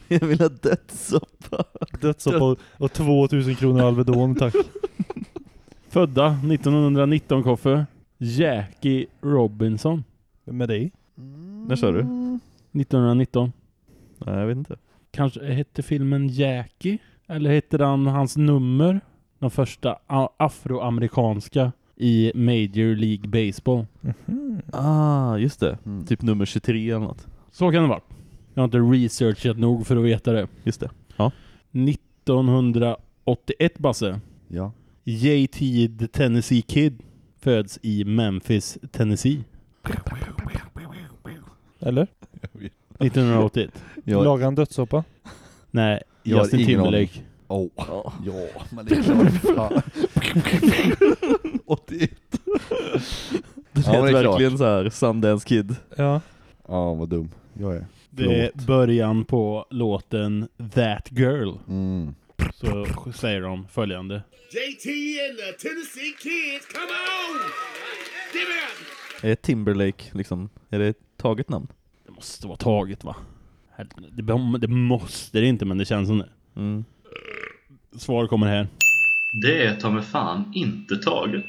Jag vill ha dödssoppa. Dödssoppa och, och 2000 kronor Alvedon tack. Födda 1919 Koffe. Jackie Robinson. Är det? När sa du? 1919. Nej, jag vet inte. Kanske hette filmen Jackie? Eller hette den hans nummer? Den första afroamerikanska i Major League Baseball. Ah, just det. Mm. Typ nummer 23 eller något. Så kan det vara. Jag har inte researchat nog för att veta det. Just det. 1981 Basse. Ja. JT the Tennessee Kid föds i Memphis, Tennessee. Eller? 1981. Jag, Lagar han dödssoppa? Nej, Jag Justin Timberlake. oh. Ja, men det är klart. Fan. 81. Det Ja, men är det är klart. verkligen så här Sundance Kid. Ja. Ja, vad dum jag är. Det är början på låten That Girl. Mm. Så säger de följande. JT and the Tennessee Kids, come on! Give it up! Är Timberlake liksom, är det ett taget namn? Måste vara taget va? Det, det måste det inte men det känns som det. Mm. Svar kommer här. Det är ta mig fan inte taget.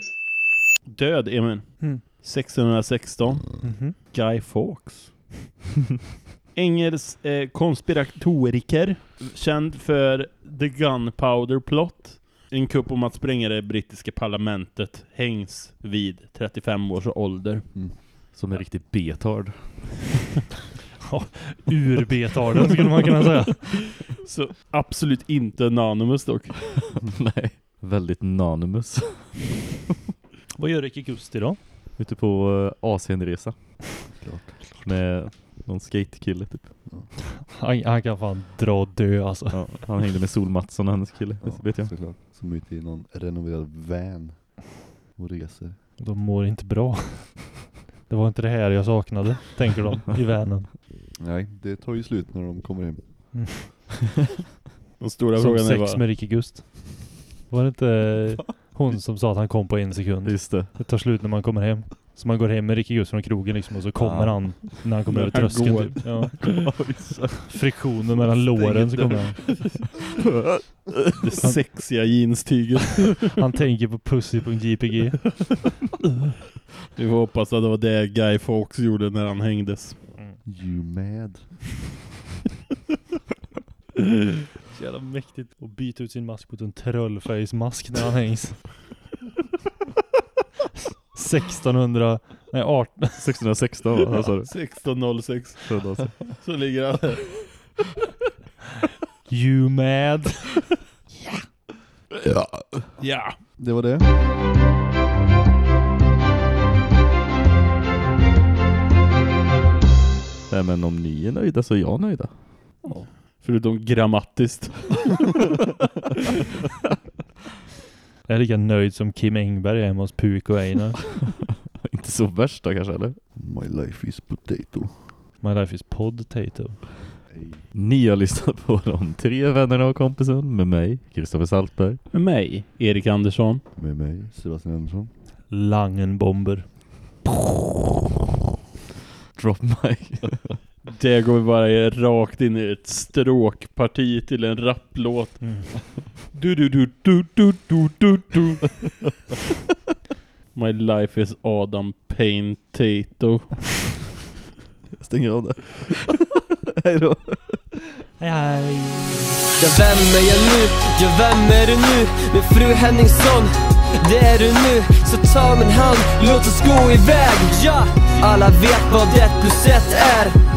Död, Emil. Mm. 1616. Mhm. Guy Fawkes. Engelsk eh, konspiratoriker. Känd för The Gunpowder Plot. En kupp om att spränga det brittiska parlamentet hängs vid 35 års ålder. Som en riktig betard. Urbetarden skulle man kunna säga. Så absolut inte anonymous dock. Nej. Väldigt anonymous. Vad gör Ricky Gusti då? Ute på uh, Asienresa. Med någon skatekille typ. Han, han kan fan dra och dö alltså. Ja, han hängde med Solmatsson och hennes kille, Ja, vet jag. såklart. Som ute i någon renoverad van och reser. De mår inte bra. Det var inte det här jag saknade, tänker de i vanen. Nej, det tar ju slut när de kommer hem. Den stora Som frågan är sex bara, med Ricky Gust. Var det inte hon som sa att han kom på en sekund? Just det. Det tar slut när man kommer hem. Så man går hem med Ricky Gust från krogen liksom och så kommer Ja. han när han kommer över tröskeln typ. Ja. Friktionen mellan låren så kommer han. det sexiga jeanstyget. Han tänker på pussy.jpg. Vi får hoppas att det var det Guy Fawkes gjorde när han hängdes. You mad? Så jävla mäktigt att byta ut sin mask mot en trollface-mask när han hängs. 1600, nej 18, 1616 va? Vad sa du? 1606 Född alltså. så ligger han där. you mad? Ja. Ja. Det var det. Nej men om ni är nöjda så är jag nöjda. Förutom grammatiskt. Jag är lika nöjd som Kim Engberg är hemma hos Puk och Einar. Inte så värst då kanske eller? My life is potato. My life is potato. Ni har lyssnat på de tre vännerna och kompisen med mig, Kristoffer Saltberg. Med mig, Erik Andersson. Med mig, Sebastian Andersson. Langenbomber. Drop mic. Det går vi bara rakt in i ett stråkparti till en rapplåt. Mm. Du du du du du du du du. My life is Adam Payne Tato. Jag stänger av det. Hej då. Hej hej. Ja vem är jag nu? Ja vem är du nu? Min fru Henningsson, det är du nu Så ta min hand, låt oss gå iväg Ja! Alla vet vad ett plus ett är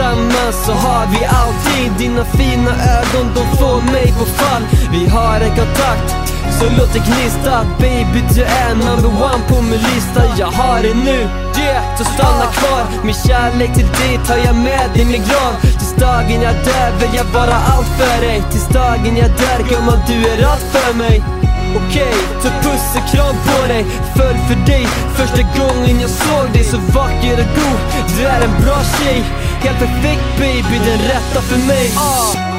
tillsammans så har vi alltid Dina fina ögon, de får mig på fall. Vi har en kontakt så låt det gnista. Baby du är number one på min lista. Jag har det nu, yeah, så stanna kvar. Min kärlek till dig tar jag med i min grav. Tills dagen jag dör vill jag vara allt för dig. Tills dagen jag dör gumman du är allt för mig Okej, så puss och kram på dig. Föll för dig. Första gången jag såg dig Så vacker och god, du är en bra tjej. Helt perfekt baby, den rätta för mig. Ah.